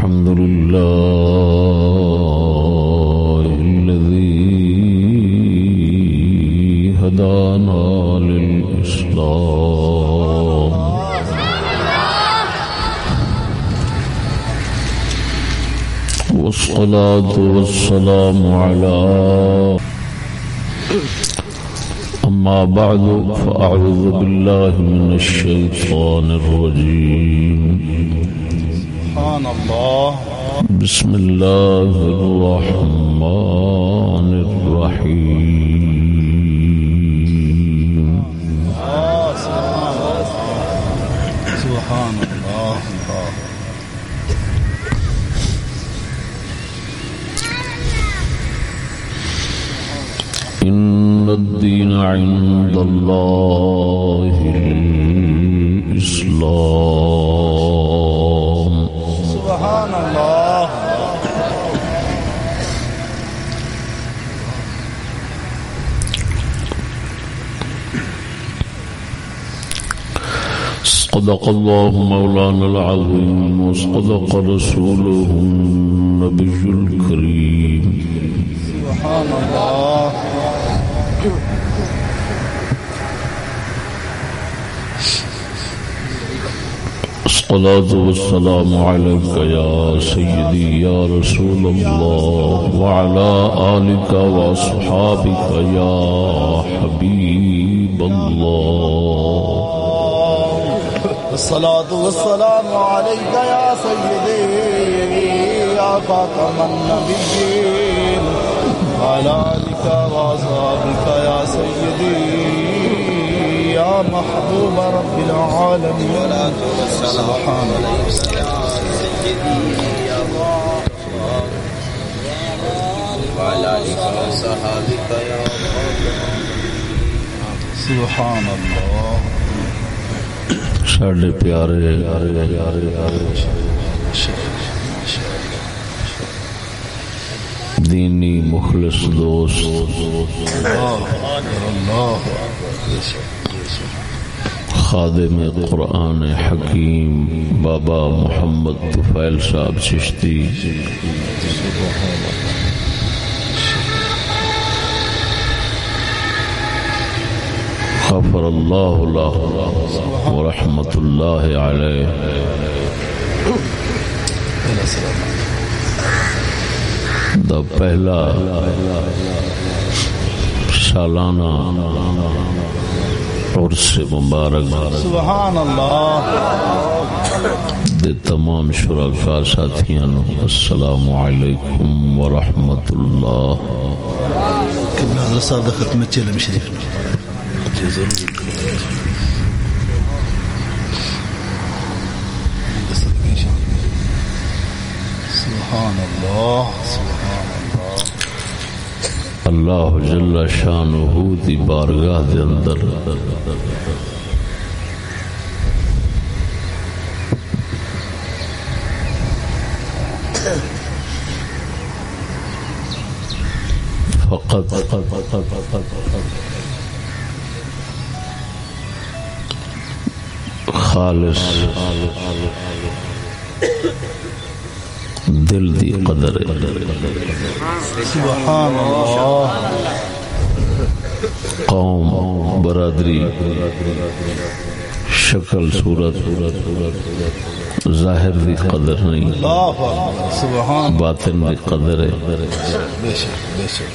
الحمد لله الذي هدانا للإسلام. والصلاة والسلام على أما بعد، فأعوذ بالله من الشيطان الرجيم. سبحان الله. بسم الله الرحمن الرحيم. آه سبحان الله سبحان الله الله. إن الدين عند الله الإسلام. سبحان الله. صدق الله مولانا العظيم وصدق رسوله النبي الكريم. سبحان الله. الصلاة والسلام عليك يا سيدي، يا رسول الله، وعلى آلك وأصحابك يا حبيب الله. الصلاة والسلام عليك يا سيدي، يا خاتم النبيين، وعلى آلك وأصحابك يا سيدي. يا محبوب رب العالمين سبحان الله سبحان الله ساڈے پیارے پیارے پیارے دینی مخلص دوست الله خادم قرآن حکیم بابا محمد طفیل صاحب چشتی۔ غفر الله له ورحمة الله عليه دا پہلا سالانہ عرس مبارک سبحان الله دے تمام شرکا ساتھیاں السلام علیکم ورحمۃ اللہ۔ هذا صادقة متجلم شريف سبحان الله سبحان اللہ جل شانہ دی بارگاہ دے اندر۔ فقط خالص دل دی قدر سبحان الله قوم، برادری، شکل، صورت، ظاہر دی قدر نہیں۔ باطن دی قدر ہے۔ بشر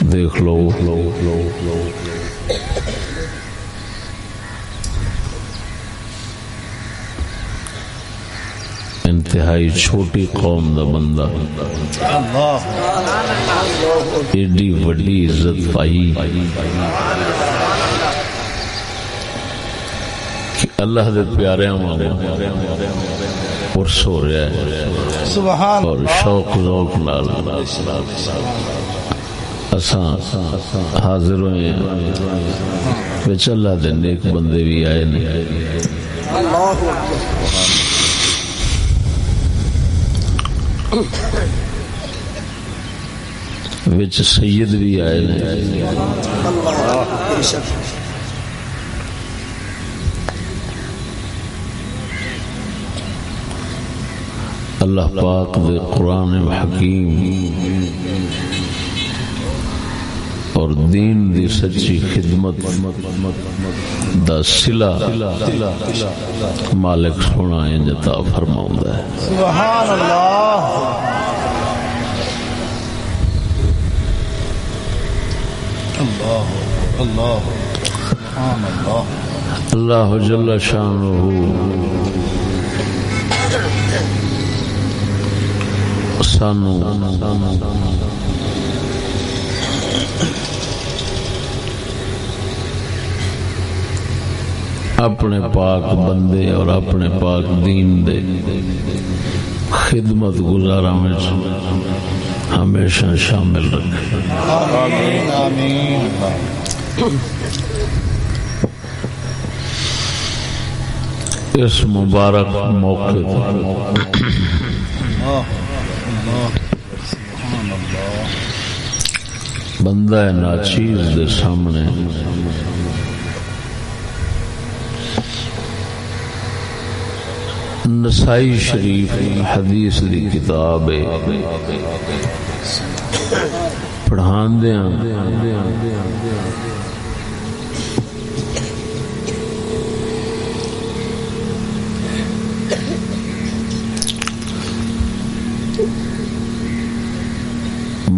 دیکھ لو۔ انتہائی چھوٹی قوم دا بندہ۔ ایڈی وڈی عزت پائی۔ کہ اللہ دے پیارے پرس ہو رہا ہے۔ اور شوق ذوق نال۔ اساں حاضر ہوئے وچ اللہ دے نیک بندے بھی آئے نے۔ وچ سید بھی آئے نے اللہ پاک دے قرآن حکیم اور دین دی سچی خدمت دا سلا مالک سونا انجتا فرماؤں ہے۔ سبحان اللہ اللہ اللہ سبحان اللہ اللہ جل شانہ۔ سانو اپنے پاک بندے اور اپنے پاک دین دے خدمت گزارا میں ہمیشہ شامل رکھے اس مبارک موقع بندہ ناچیز دے سامنے نسائی شریف حدیث دی کتاب ہے۔ پڑھان دیاں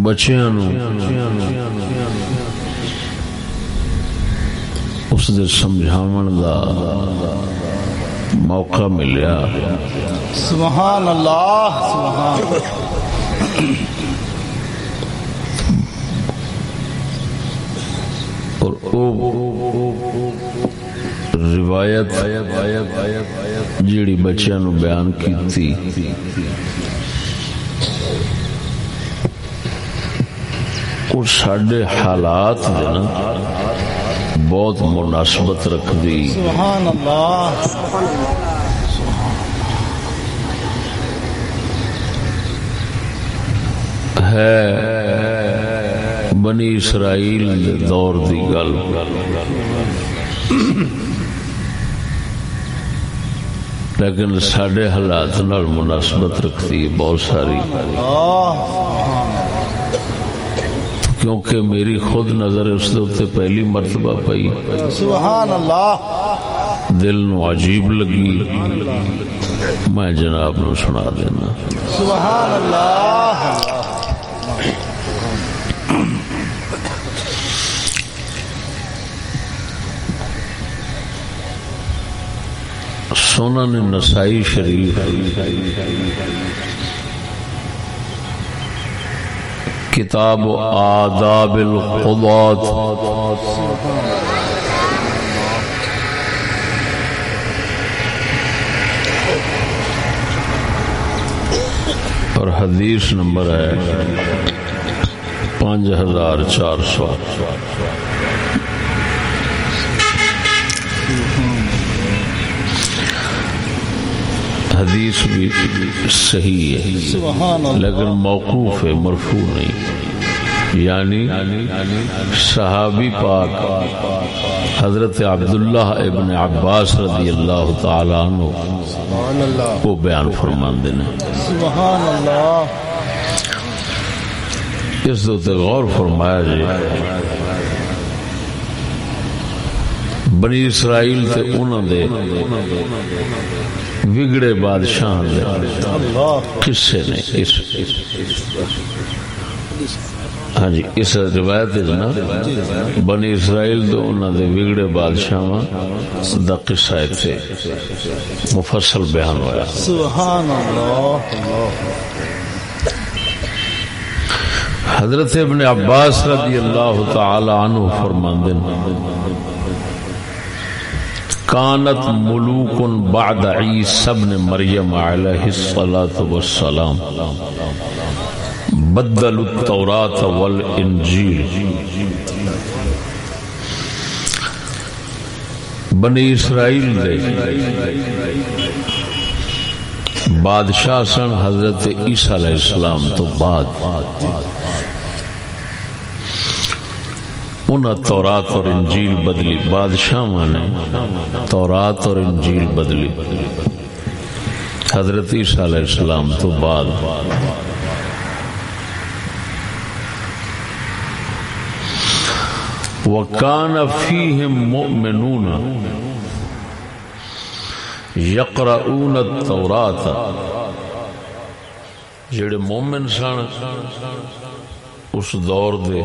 بچیاں اس دے سمجھاون دا۔ موقع ملیا سبحان اللہ سبحان اور او روایت جیڑی بچیاں نو بیان کیتی۔ اور ساڈے حالات دے نا بہت مناسبت رکھ دی سبحان اللہ۔ ہے بنی اسرائیل دور دی گل۔ لیکن سڈے حالات نال مناسبت رکھتی ہے بہت ساری۔ کیونکہ میری خود نظر اس دے پہلی مرتبہ پئی۔ سبحان اللہ دل نو عجیب لگی۔ میں جناب نو سنا دینا۔ سبحان اللہ سنن نسائی شریف۔ کتاب آداب القضات اور حدیث نمبر ہے پانچ ہزار چار سو۔ حدیث بھی صحیح ہے، لیکن موقوف ہے، مرفوع نہیں۔ یعنی صحابی پاک حضرت عبداللہ ابن عباس رضی اللہ تعالی عنہ کو بیان فرماندے نے سبحان اللہ اس دے غور فرمایا جی بنی اسرائیل تے انہاں دے وگڑے بادشاہ دے اللہ قصے نے اس ہاں جی اس روایت نا بنی اسرائیل دے انہاں دے وگڑے بادشاہاں دا قصہ ایتھے مفصل بیان ہویا۔ سبحان اللہ اللہ۔ حضرت ابن عباس رضی اللہ تعالی عنہ فرماندے ہیں۔ کانت ملوک بعد عیسی ابن مریم علیہ الصلاة والسلام. بدلوا التوراة والانجیل. بنی اسرائیل دے. بادشاہ سن حضرت عیسیٰ علیہ السلام تو بعد. انہیں تورات اور انجیل بدلی بادشاہ نے تورات اور انجیل بدلی۔ حضرت عیسیٰ علیہ السلام تو بعد۔ وکان فیہم مؤمنون۔ یقرؤون التورات۔ جڑے مومن سن اس دور دے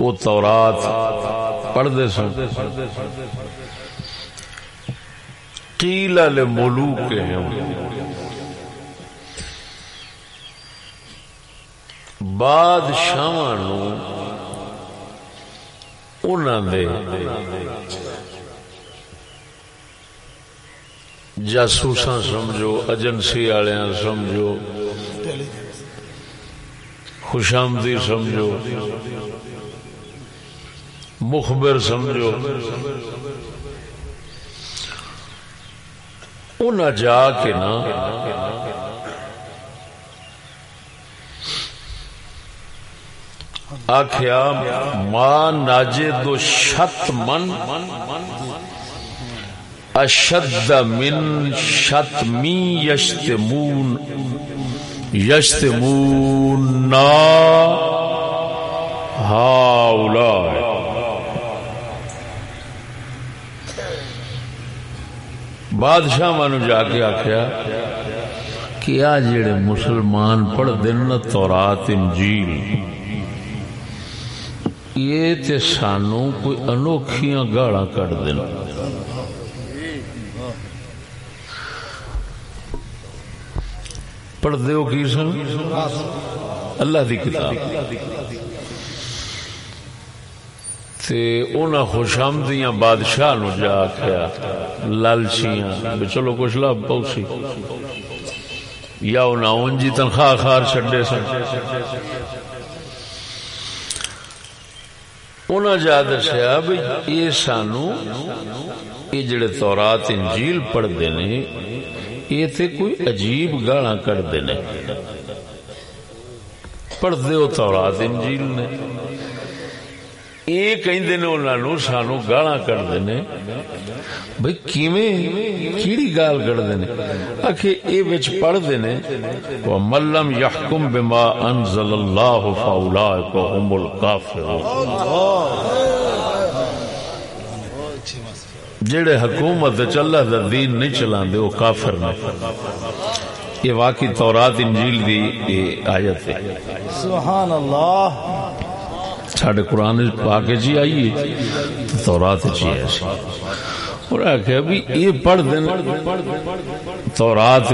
وہ تورات پڑھتے سن۔ قیل لملوکہم بادشاہ نو انہوں دے جاسوساں سمجھو ایجنسی والے سمجھو خوشامدی سمجھو۔ مخبر سمجھو۔ انہیں جا کے نا آخیا ماں ناجے دو شت من اشد من شت می یشتمون یشتمون ہاؤلائے بادشاہ مانو جا کے آخیا کہ آ جڑے مسلمان پڑھ دن تورات، انجیل، یہ تے سانو کوئی انوکھیاں گاڑا کٹ دن پڑھ دیو کی سن؟ اللہ دی کتاب۔ تے انہاں خوشامدیاں بادشاہ نو جا کیا لالچیاں بھی چلو کچھ لاب پوسی۔ یا انہاں انجی تنخواہ خار چھڑے سن۔ انہاں جا دسیا بھی یہ سانو یہ جڑے تورات انجیل پڑھ دینے یہ تے کوئی عجیب گاڑا کر دینے پڑھ دیو تورات انجیل نے۔ یہ کہیں دینے انہوں سانو گاڑا کر دینے بھئی کیویں؟ کیڑی گال کر دینے آکھے اے وچ پڑھ دینے وَمَن لَّمْ بِمَا أَنزَلَ اللَّهُ فَأُولَٰئِكَ هُمُ الْكَافِرُونَ۔ جڑے حکومت چلا دا دین نہیں چلان دے وہ کافر نہ یہ واقعی تورات انجیل دی یہ آیت ہے۔ سبحان اللہ ساڑھے قرآن پاک جی آئیے تورات جی ایسی اور آکھے ابھی یہ پڑھ دین تورات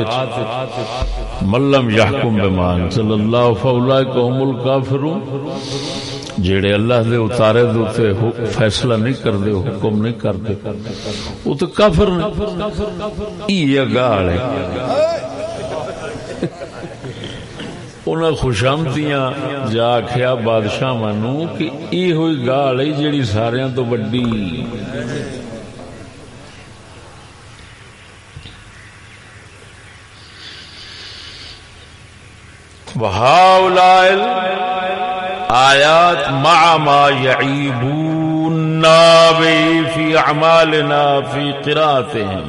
ملم یحکم بمان صلی اللہ فاولائک هم الکافرون۔ جیڑے اللہ دے اتارے دوتے فیصلہ نہیں کر دے حکم نہیں کر دے وہ تو کافر نہیں یہ گاڑ ہے۔ انہاں خوشامتیاں جا کھیا بادشاہ مانو کہ یہ ہوئی گاڑ ہے جیڑی ساریاں تو بڑی وہاؤلائل آیات مع ما يعيبوننا به في اعمالنا في قراتهم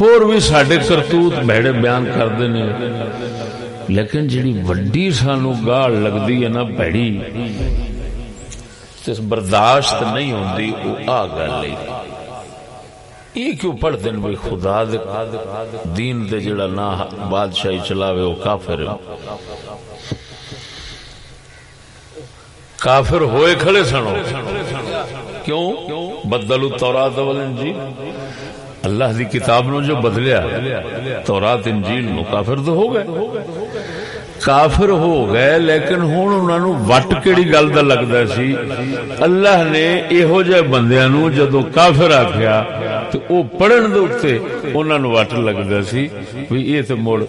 اور بھی ساڈے کرتوت بہڑے بیان کردے نے۔ لیکن جڑی وڈی سانو گال لگدی ہے نا بہڑی برداشت نہیں ہوندی، او آ گل یہ کیوں پڑھ دین بھئی خدا دے دین دے جڑا نا بادشاہی چلاوے وہ کافر ہے۔ کافر ہوئے کھڑے سنو کیوں؟ بدلو تورات انجیل۔ اللہ دی کتاب نو جو بدلیا، تورات انجیل نو کافر تو ہو گئے۔ کافر ہو گئے، لیکن ہوں انہوں نے وٹ کیڑی گل دا لگتا سی؟ اللہ نے یہو جہ بندیاں نو جدو کافر آخیا تو او پڑھن دے انہوں نے وٹ لگتا سی؟ بھی یہ تو مڑ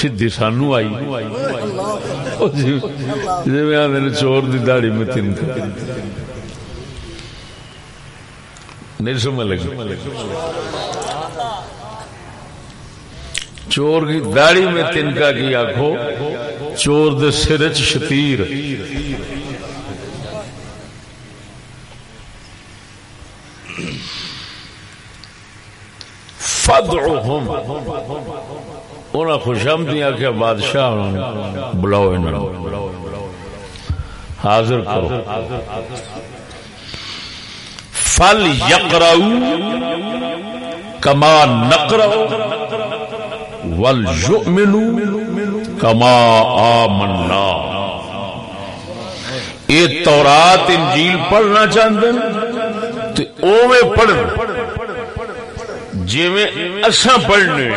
سیدھی سانو آئی۔ جی آدھے چور دی داڑی میں تین نہیں سمجھ لگی۔ چور کی داڑی میں تنکا کی آخو چور دے سرچ شتیر۔ فدعوہم انہاں خوش آمدی آکھیا بادشاہ بلاؤ انہاں حاضر کرو۔ فل یقرؤ کما نقرؤ ول کما آمنا۔ یہ تورات، انجیل پڑھنا چاہتے ہیں تو اوے پڑھ جی میں اساں پڑھنے۔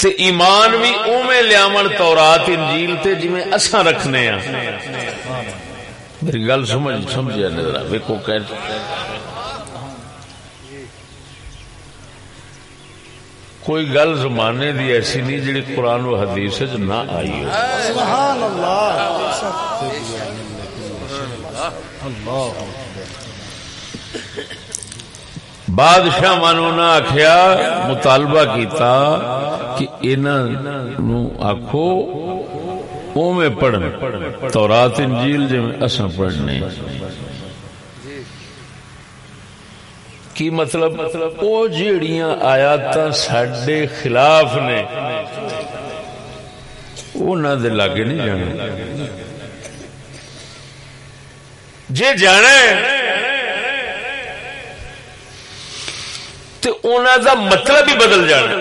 تے ایمان بھی اوے لیامن تورات، انجیل تے جی میں اساں رکھنے ہیں میری گل سمجھ سمجھا نظر ویکو کہ کوئی گل زمانے دی ایسی نہیں جڑی قرآن و حدیث نہ آئی ہو۔ سبحان اللہ۔ اللہ۔ بادشاہ مانو نہ آخیا مطالبہ کیتا کہ انہوں آخو او میں پڑھن۔ تورات، انجیل جی میں اساں پڑھنے۔ کی مطلب؟ او جیڑیاں آیات ساڈے خلاف نے وہ نہ دے لاگے نہیں جانے۔ جے جانا ہے تو دا مطلب ہی بدل جانا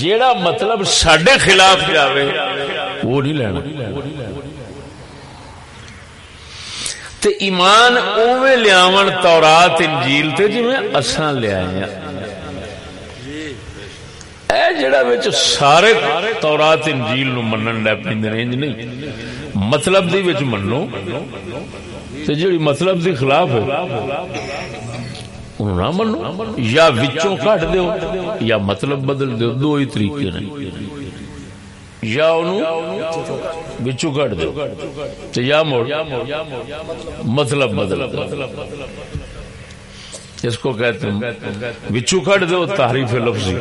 جیڑا مطلب سڈے خلاف جاوے، وہ نہیں لینا۔ تے ایمان اوے لیاون تورات، انجیل تے جی میں اساں لے آئے ہاں۔ اے جڑا وچ سارے تورات، انجیل نو منن لے پیندے نے انج نہیں۔ مطلب دی وچ منو۔ تے جڑی مطلب دی خلاف ہے انہوں نہ منو یا وچوں کٹ دیو یا مطلب بدل دیو، دو ہی طریقے نے۔ یا انہوں وچوں کٹ دیو تو یا موڑ مطلب بدل دیو۔ اس کو کہتے ہیں وچوں کٹ دیو، تحریف لفظی۔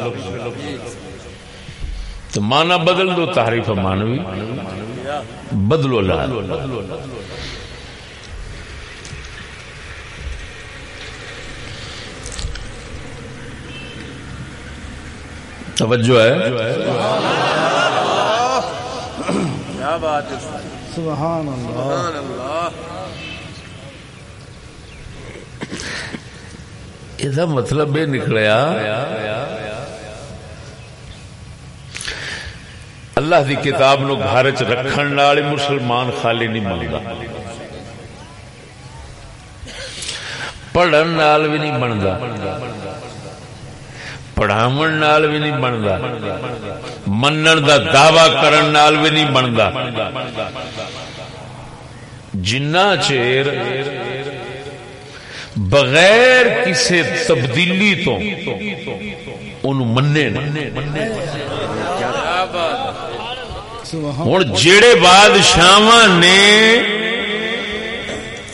تو مانا بدل دو تحریف مانوی بدلو لال۔ توجہ ہے۔ سبحان اللہ۔ یہ مطلب یہ نکلیا اللہ دی کتاب نو گھر چ رکھن والے مسلمان خالی نہیں منگا پڑھن بھی نہیں بنتا۔ پڑھاو بھی نہیں بنتا منن دا دعوی کرن نال بھی نہیں بنتا جنا چیر بغیر کسی تبدیلی تو ان منے ہوں جڑے بادشاہ نے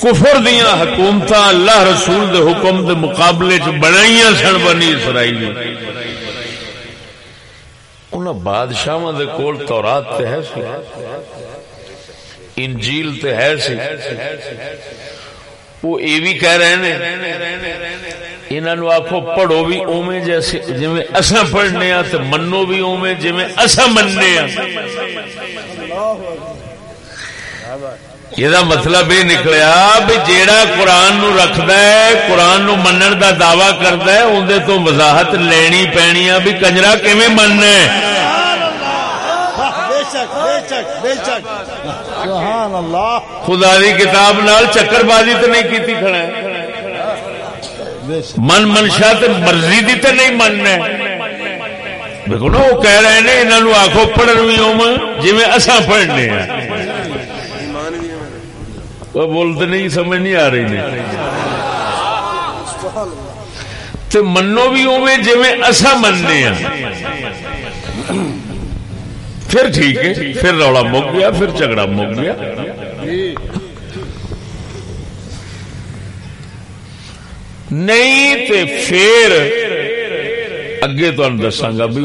کفر دیا حکومت اللہ رسول دے حکم دے مقابلے چ بنائی سن بنی اسرائیل۔ ان بادشاہ دے کول تورات تے ہے سی۔ انجیل تے ہے سی۔ وہ یہ بھی کہہ رہے ہیں انہوں آخو پڑھو بھی اوے جیسے جی اصا پڑھنے ہاں تو منو بھی اوے جی اصا مننے ہاں یہ مطلب یہ نکلیا بھی جیڑا قرآن نو رکھد ہے قرآن نو منن دا دعوی کرد ہے اندر تو وضاحت لینی پینی بھی کنجرا کیون مننا خدا دی کتاب نال چکر بازی تو نہیں کی کھڑا من منشا تو مرضی دی تو نہیں مننا دیکھو نا وہ کہہ رہے ہیں انہوں آخو پڑھن بھی ہوم جی اصا پڑھنے ہیں وہ بولتے نہیں، سمجھ نہیں آ رہی نہیں۔ تو منو بھی اوے جی اصا مننے ہاں۔ پھر ٹھیک ہے، پھر رولا مک گیا، پھر جھگڑا مک گیا۔ نہیں تے پھر اگے تمہیں دساگا بھی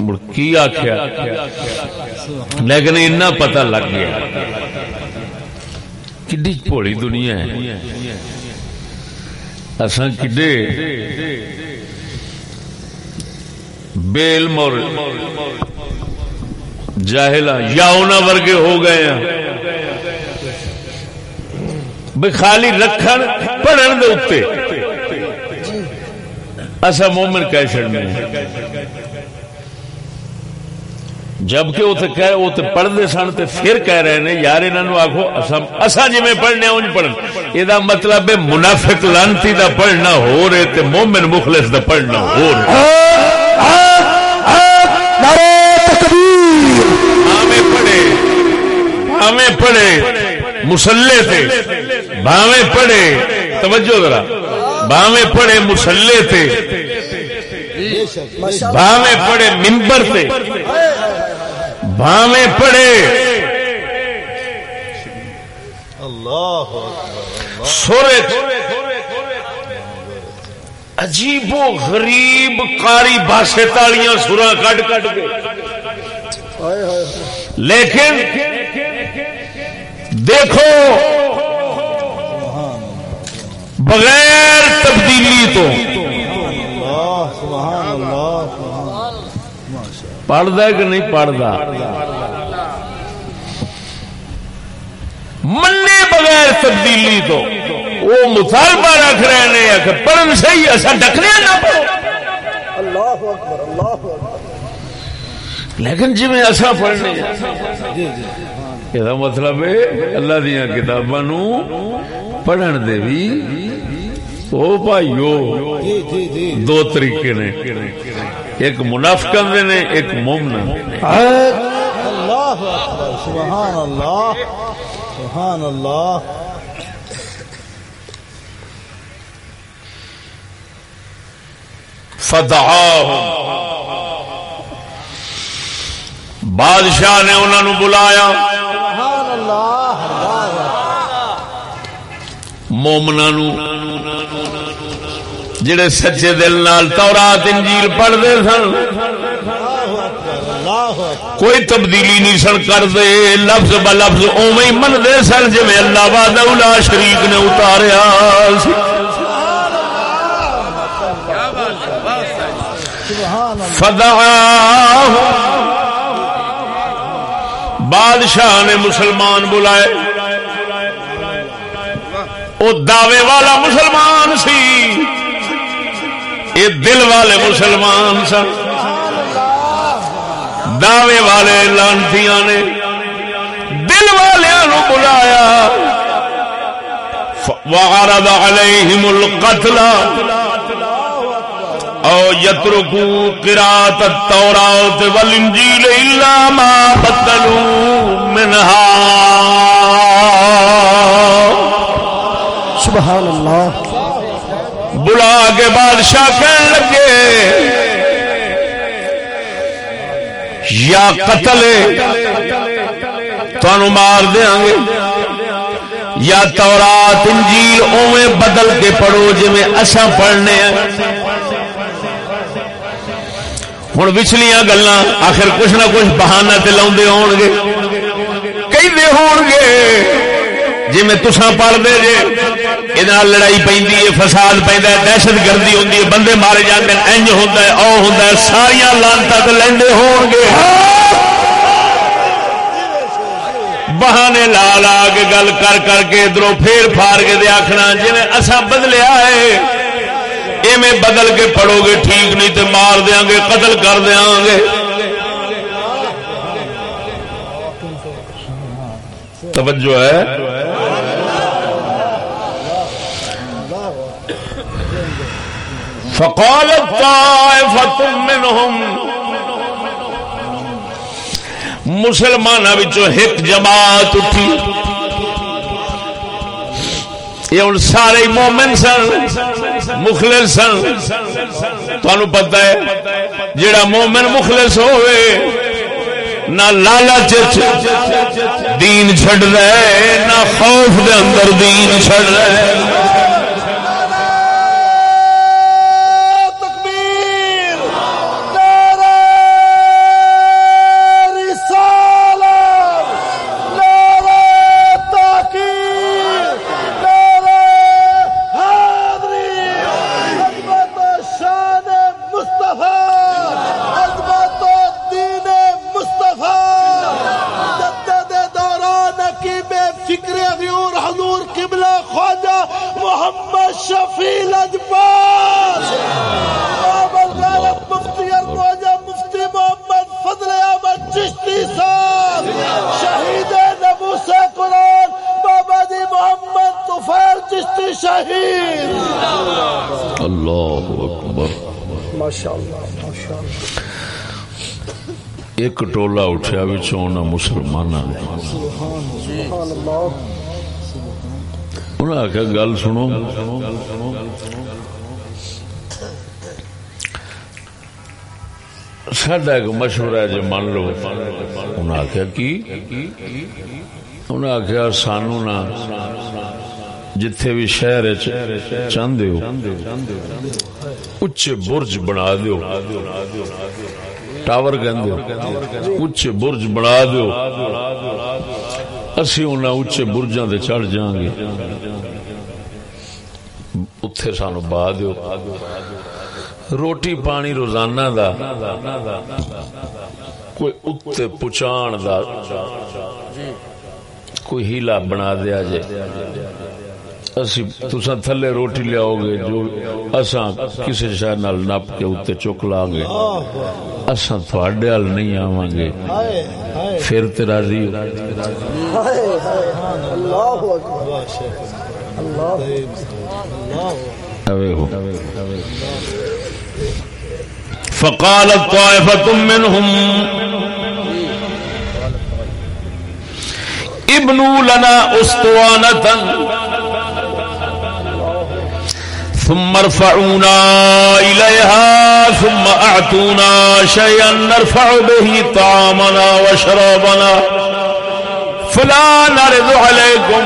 مڑ کی آخیا لیکن اتنا پتا لگ گیا۔ کڈی بھولی دنیا ہے اصا کڈے بیل مور جاہلا یا انہوں ورگے ہو گئے ہیں بھائی خالی رکھن پڑھن دے اتنے اصا مومن کہہ چڑنے جبکہ تو کہہ تو پڑھتے سن تو پھر کہہ رہے ہیں یار انہوں آخو اصا جی پڑھنے انج پڑھ یہ مطلب ہے منافق لانتی دا پڑھنا ہو رہے تے مومن مخلص دا پڑھنا ہو رہے۔ ہمیں پڑھے۔ پڑھے۔ مسلے تھے باویں پڑے توجہ ذرا۔ باویں پڑے مسلے تھے باویں پڑے ممبر تھے باویں پڑے۔ سورے عجیب و غریب کاری باسے تالیاں سورا کٹ کٹ کے۔ لیکن دیکھو بغیر تبدیلی تو۔ پڑھتا کہ نہیں پڑھتا منے بغیر تبدیلی تو وہ مطالبہ رکھ رہے ہیں کہ پڑھن صحیح ایسا ڈکنے نہ پڑھو لیکن جی میں ایسا پڑھنے یہ مطلب ہے اللہ دیا کتاباں پڑھن دے بھی۔ او بھائیو دو طریقے نے۔ ایک منافقن دے نے ایک مومن اللہ سبحان اللہ سبحان اللہ۔ فدعاہم۔ بادشاہ نے انہوں بلایا۔ سبحان اللہ مومنا جڑے سچے دل نال تورات، انجیل پڑھتے سن. کوئی تبدیلی نہیں سن کرتے. لفظ ب لفظ اوے منتے سن جی اللہ باد شریف نے اتاریا فدا بادشاہ نے مسلمان بلائے. وہ دعوے والا مسلمان سی. یہ دل والے مسلمان سن۔ دعوے والے لانتیاں نے دل والوں بلایا۔ وعرض علیہم القتل۔ او یترکو قرات التورات والانجیل الا ما بدلوا منها سبحان اللہ۔ بلا کے بادشاہ کہنے لگے، یا قتل تھانو مار دیا گے۔ یا تورات، انجیل اوے بدل کے پڑھو جی اصا پڑھنے ہوں پچھلیاں گلا آخر کچھ نہ کچھ بہانا تے ہون گے کئی ہون گے جی میں تسا پڑھتے جی یہ لڑائی پہ فساد پہ دہشت گردی ہوں بندے مارے جاتے اج ہوتا ہے، او ہوتا ہے ساریا لانتا تو لے ہو گے۔ بہانے لا لا کے گل کر کر کے ادھر پھیر پھار کے دے آخنا جی اصا بدلیا ہے، ایویں بدل کے پڑو گے، ٹھیک نہیں تو مار دیا گے، قتل کر دیا گے۔ توجہ ہے۔ فقال طائفة منهم. مسلمانہ مسلمان ایک جماعت اٹھی۔ یہ ہوں سارے مومن سن، مخلص سن۔ تمہیں پتا ہے جڑا مومن مخلص ہوئے، نہ لالچ دین چڈ رہے نہ خوف دے اندر دین چڑ رہے ایک ٹولا اٹھیا بچوں مسلمانوں نے۔ انہیں آخیا گل سنو۔ سڈا ایک مشورہ ہے جی من لو۔ انہیں آخیا کی؟ انہیں آخیا سانو نہ جتھے بھی شہر چاہتے ہو، اچے برج بنا دیو۔ ٹاور کہ اچے برج بنا دیو اسی انہیں اچے برجاں تے چڑھ جاں گے۔ اتے سانو با دیو روٹی پانی روزانہ دا۔ کوئی اتنے پچان دا۔ کوئی ہیلا بنا دیا جے۔ اسی تسا تھلے روٹی لیاؤ گے جو اساں کسی شہر نال نپ کے اتنے چک لا گے۔ اساں تھوڑے حال نہیں آواں گے۔ پھر تے راضی ہو۔ اللہ اکبر۔ اللہ اوے ہو۔ فقالت طائفة منهم ابنوا لنا اسطوانة ثم ارفعونا إليها ثم أعطونا شيئا نرفع به طعامنا وشرابنا. فلا نرد عليكم.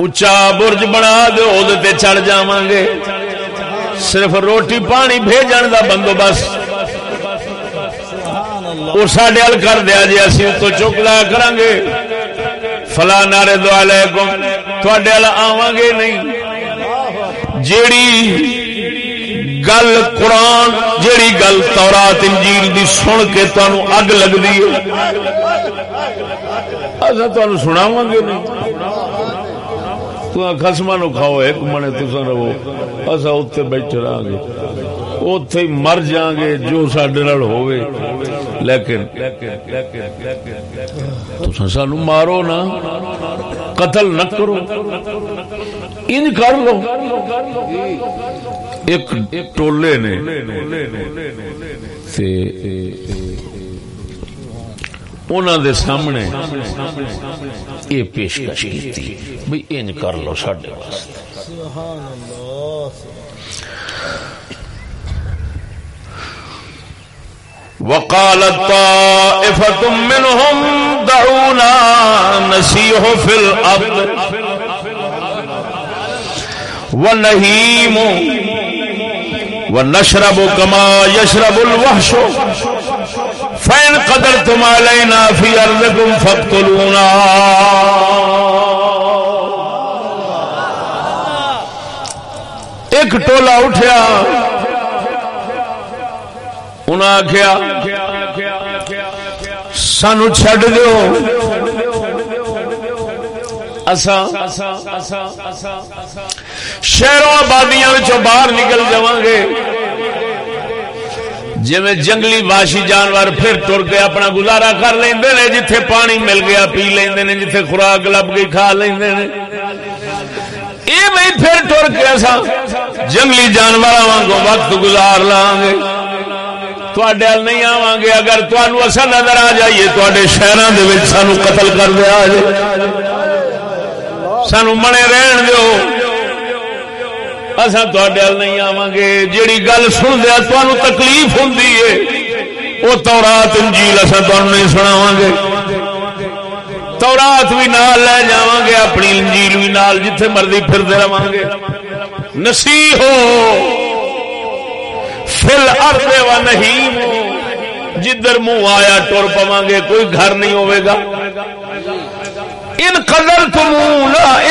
اچا برج بنا دو تے چڑھ جاواں گے صرف روٹی پانی بھیجن دا بندوبست. وہ سڈے ہل کر دیا جی اسی تو چک لا کریں گے فلا نارے دو علیکم. تھوڑے ہل آواں گے نہیں. جیڑی گل قرآن، جیڑی گل تورات، انجیل دی سن کے تانوں اگ لگدی ہے۔ اصا تانوں سناواں گے نہیں؟ خسما نو کھاؤ، ایک منے تسا رہو۔ اصا اتنے بیٹھے رہا گے۔ اتے ہی مر جا گے، جو سڈے ہوئے لیکن تسا سانو مارو نا، قتل نہ کرو۔ ان کر لو ایک ٹولے نے۔ انہوں دے سامنے یہ پیشکش کی بھائی انج کر لو سڈے واسطے۔ وقالت طائفة منهم دعونا نسيح في الأرض۔ ونهيم ونشرب كما يشرب الوحش. فین قدر تم لینا فی ارضکم فقتلونا ایک ٹولا اٹھیا. انہاں آخیا سانو چھڈ دیو. شہروں آبادیاں باہر نکل جاواں گے جی جنگلی واشی جانور پھر تر کے اپنا گزارا کر لیں جتھے پانی مل گیا، پی لیں جتھے خوراک لب گئی، کھا لیں یہ بھائی پھر ٹر کے ایسا جنگلی جانور وگوں وقت گزار لیں گے تھوڑے نہیں آواں گے اگر تمہوں اصا نظر آ جائیے تے شہروں کے سانو قتل کر دیا جائے سانو منے رہن دو اصا تے نہیں آواں گے جیڑی گل سن دیا تکلیف ہوں وہ تورات انجیل اصا تمہیں نہیں سناواں گے تورات بھی نال لے جا گے اپنی انجیل بھی نال جتھے مرضی پھرتے رہا گے نسی ہو فل ارد و نہیں جدھر منہ آیا ٹر پوا گے کوئی گھر نہیں ہوئے گا ان قدر تم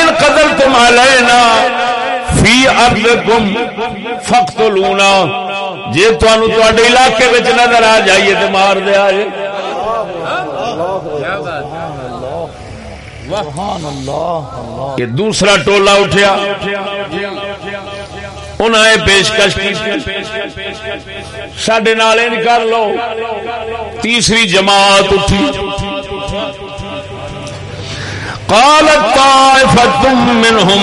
ان قدر تم لینا فی ارضکم فقتلونا جے تانوں تواڈے علاقے وچ نظر آ جائیے تے مار دیا جے یہ دوسرا ٹولا اٹھیا. انہیں پیشکش سڈے نالے کر لو. تیسری جماعت اٹھی. قالت طائفة منهم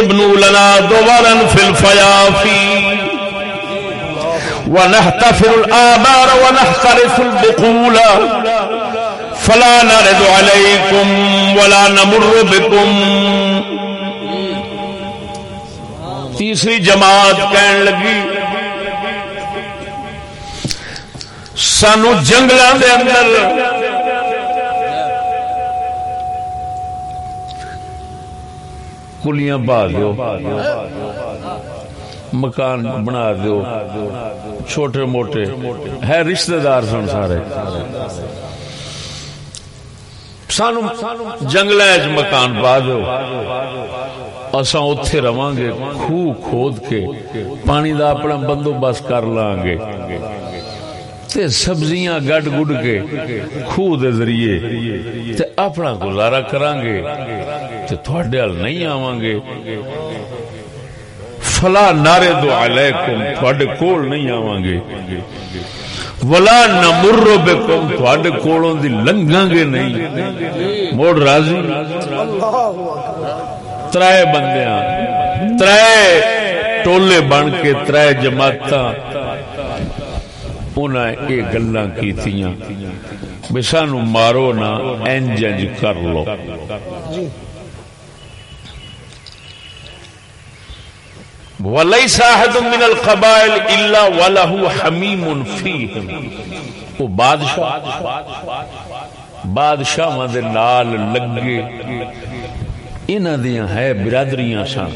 ابنوا لنا دوبارا في الفيافي. ونحتفر الآبار ونحترف البقول. فلا نرد عليكم ولا نمر بكم. تیسری جماعت کہن لگی، سانو جنگل دے اندر کلیاں با دیو مکان بنا دیو چھوٹے موٹے ہے رشتہ دار سن سارے سانو جنگل مکان پا دو اصا اتے رہا گے خوہ کھود کے پانی دا اپنا بندوبست کر لیں گے تے سبزیاں گڈ گڈ کے خوہ دے ذریعے تے اپنا گزارا کران گے تے تھوڑے حل نہیں آواں گے فلا نارے دو علیکم، تھوڑے کول نہیں آواں گے ولا نمر بکم، تھوڑے کولوں دی لنگاں گے نہیں۔ موڑ راضی؟ ترائے بندیاں ترائے ٹولے بن کے ترائے جماعتاں۔ انہیں یہ گلا کی بے سانو مارو نہ اینج اینج کر لو۔ وَلَيْسَ أَحَدٌ مِّنَ الْقَبَائِلِ إِلَّا وَلَهُ حَمِيمٌ فِيهِمْ۔ وہ بادشاہ بادشاہ دے نال لگے۔ انہاں دیاں ہے برادریاں سان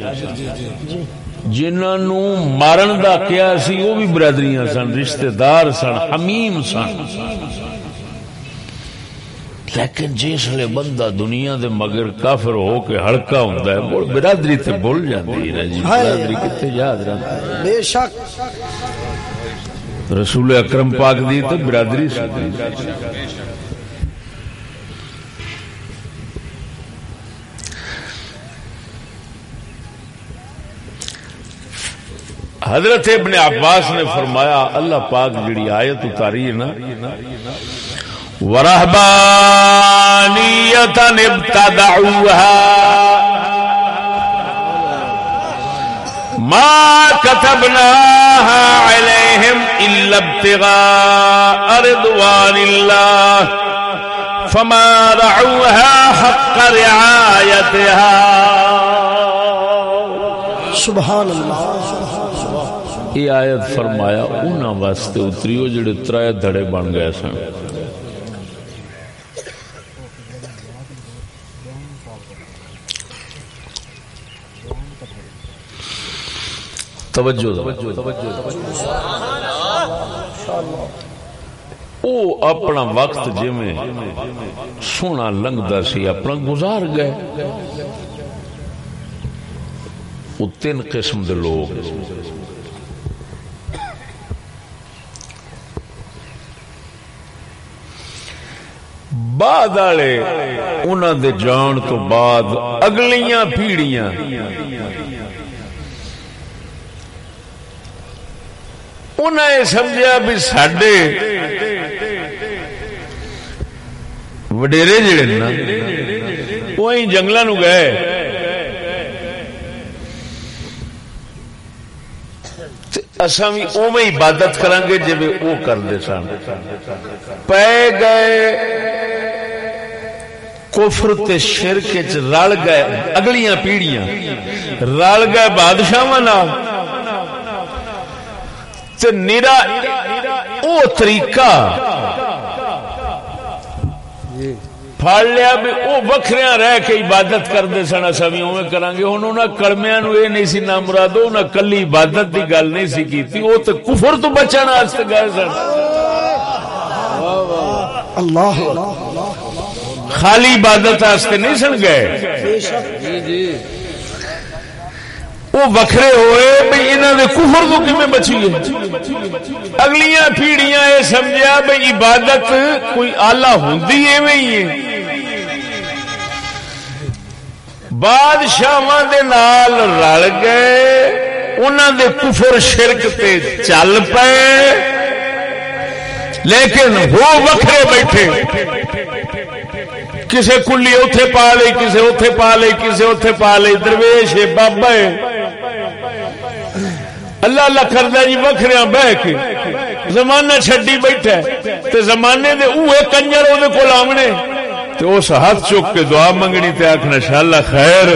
جنہوں مارن دا کیا سی وہ بھی برادریاں سن رشتہ دار سن حمیم سن۔ لیکن جس لے بندہ دنیا دے مگر کافر ہو کے ہڑکا ہوندا ہے بول برادری تے بھول جاندی ہے جی۔ برادری کتے یاد رہتا بے شک۔ رسول اکرم پاک دی تے برادری سی حضرت ابن عباس نے فرمایا، اللہ پاک جڑی آیت اتاری ہے نا ورہبانیتا ابتدعوها۔ ما كتبناها عليهم إلا ابتغاء رضوان الله، فما رعوها حق رعايتها۔ سبحان اللہ۔ یہ آیت فرمایا انہاں واسطے اتریو جڑے ترائے دھڑے بن گئے سن۔ توجہ او اپنا وقت جی سونا لنگتا سی، اپنا گزار گئے۔ وہ تین قسم دے لوگ۔ بعد والے انہوں دے جان تو بعد اگلیاں پیڑیاں۔ انہیں سمجھا بھی سڈے وڈیرے جڑے نا وہی جنگل نو گئے۔ اصا بھی اوے عبادت کریں گے جی وہ کرتے سن۔ پے گئے کفر تے شرک رل گئے اگلیاں پیڑیاں رل گئے بادشاہ نیرا او طریقہ پھڑ لیا بھی وہ وکھریا رہ کے عبادت کرتے سن۔ اصا بھی اوے کریں گے۔ ہوں انہوں کڑمیا نو یہ نہیں سی نہ مرادو انہیں کلی عبادت کی گل نہیں سی کی وہ تو کفر تو بچن واسطے گئے سن۔ اللہ۔ خالی عبادت واسطے نہیں سن گئے؟ وہ وکھرے ہوئے بھائی انہوں نے کفر کو کیون بچیے اگلیاں پیڑیاں یہ سمجھا بھائی عبادت کوئی آلہ ہوں ہی ہے۔ بادشاہ نال رل گئے انہوں دے کفر شرک تے چل پے، لیکن وہ وکھرے بیٹھے۔ کسے کلی اتے پا لی کسے اتے پا لی کسے اتے پا لی درویش ہے، بابا ہے۔ اللہ اللہ کردا جی وکھریا بہ کے۔ زمانہ چھڈی بیٹھا تے زمانے دے اوے کنجر او دے کول آونے تے اس ہاتھ چک کے دعا منگنی تے آکھنا شاءاللہ خیر۔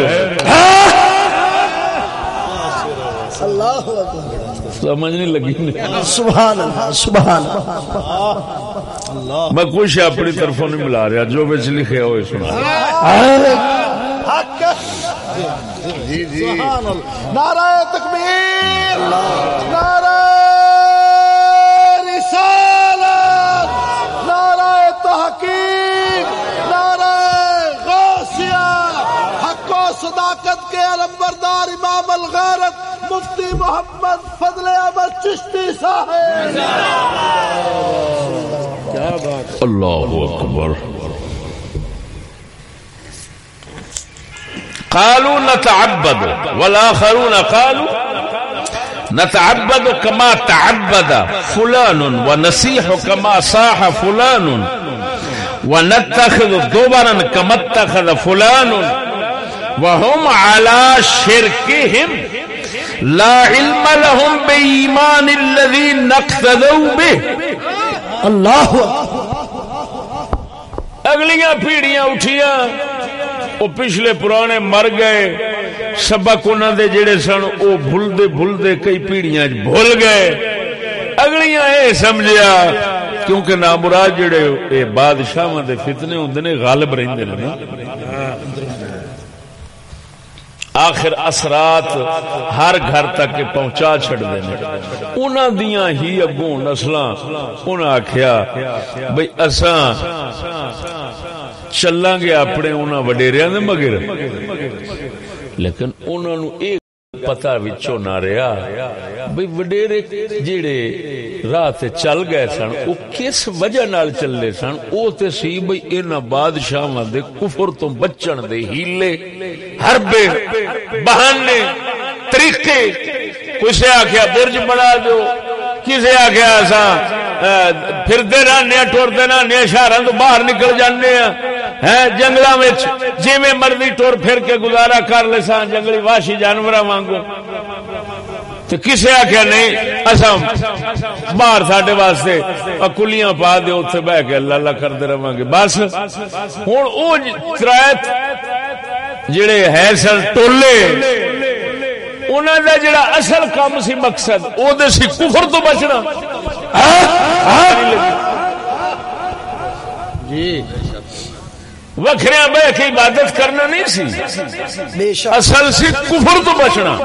اللہ اکبر۔ سمجھ نہیں لگی نہیں سبحان اللہ سبحان اللہ۔ میں کچھ اپنی طرفوں نہیں ملا رہا جو بچ لکھے ہوئے سنا۔ حق۔ سبحان اللہ۔ نعرہ تکبیر۔ نعرہ رسالت۔ و صداقت کے علمبردار إمام الغیرت مفتی محمد فضل احمد چشتی صاحب. اللہ اکبر قالوا نتعبد والآخرون قالوا نتعبد كما تعبد فلان ونسيح كما صاح فلان ونتخذ دبرا كما اتخذ فلان. وهم على شركهم لا علم لهم بإيمان الذي نقتدوا به اللہ اگلیاں پیڑیاں اٹھیاں وہ پچھلے پرانے مر گئے سبق انہوں دے جڑے سن وہ بھولتے بھولتے کئی پیڑیاں بھول گئے۔ اگلیاں اے سمجھیا کیونکہ نامراد جڑے اے بادشاہ دے فتنے ہوندے نے غالب رہندے نے آخر اثرات ہر گھر تک پہنچا چڑ دے انہوں دیا ہی اگوں نسل انہاں آخیا بھائی اساں چلیں گے اپنے انہاں وڈیریاں دے مگر؟ لیکن انہوں نے پتا وچوں نہ رہا بھئی وڈیرے جڑے راہ تے چل گئے سن او کس وجہ نال چلے سن او تے سی بھئی انہاں بادشاہاں دے کفر تو بچن دے ہیلے حربے بہانے طریقے کسے آکھیا برج بنا دو کسے آکھیا اساں پھردے رہنے ٹرتے رہنے شہراں تو باہر نکل جانے ہیں جنگلاں وچ جویں مرضی ٹر پھر کے گزارا کر لے سان جنگلی واشی جانوراں وانگو۔ تو کسے آخیا نہیں اصا باہر سڈے واسطے کلیاں پا دے اتنے بہ کے اللہ اللہ کرتے رہا گے۔ بس ہوں وہ ترائت جڑے ہے سن ٹولے انہوں دا جڑا اصل کام سی مقصد وہ سی کفر تو بچنا۔ ہاں؟ ہاں؟ جی۔ وکھریا بہ کے عبادت کرنا نہیں سی۔ اصل سی کفر تو بچنا۔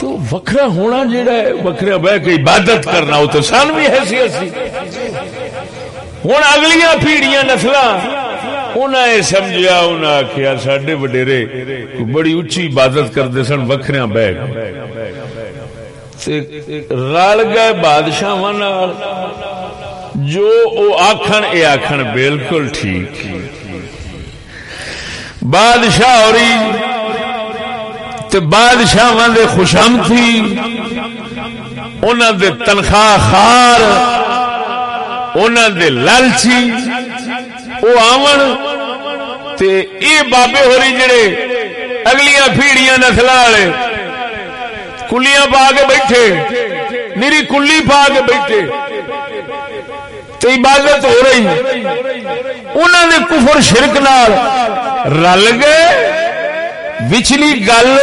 تو وکھرا ہونا جیڑا ہے وکھرا بہ کے عبادت کرنا وہ تو سان بھی حیثیت سی۔ ہوں اگلیاں پیڑیاں نسل انہیں یہ سمجھا انہیں آخیا سڈے وڈیرے بڑی اچھی عبادت کرتے سن وکھریا بہ رل گئے بادشاہ جو او آخن اے آخن بالکل ٹھیک۔ بادشاہ ہوری، تے بادشاہ دے خوشم تھی انہوں دے تنخواہ خار انہوں دے لالچی وہ آون، تے اے بابے ہوری جڑے اگلیاں پیڑیاں نسل والے کلیاں پا کے بیٹھے میری کلی پا کے بیٹھے۔ تے عبادت ہو رہی انہوں نے کفر شرک نال رل گئے۔ وچلی گل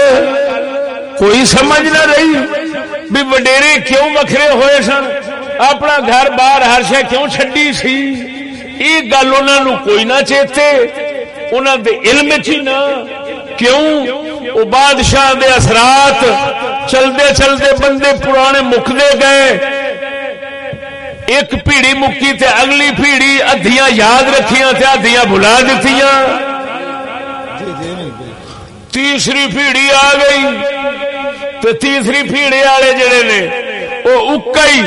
کوئی سمجھ نہ رہی بھی وڈیرے کیوں وکھرے ہوئے سن؟ اپنا گھر باہر ہر شے کیوں چڈی سی؟ یہ گل انہوں کوئی نہ چیتے۔ انہوں دے علم چی نہ۔ کیوں؟ وہ بادشاہ دے اثرات چلتے چلتے بندے پرانے مکتے گئے۔ ایک پیڑی مکی تے اگلی پیڑی ادیاں یاد رکھیاں تے ادیاں بھلا دتیاں۔ تیسری پیڑی آ گئی تو تیسری پیڑی والے جڑے نے وہ اکئی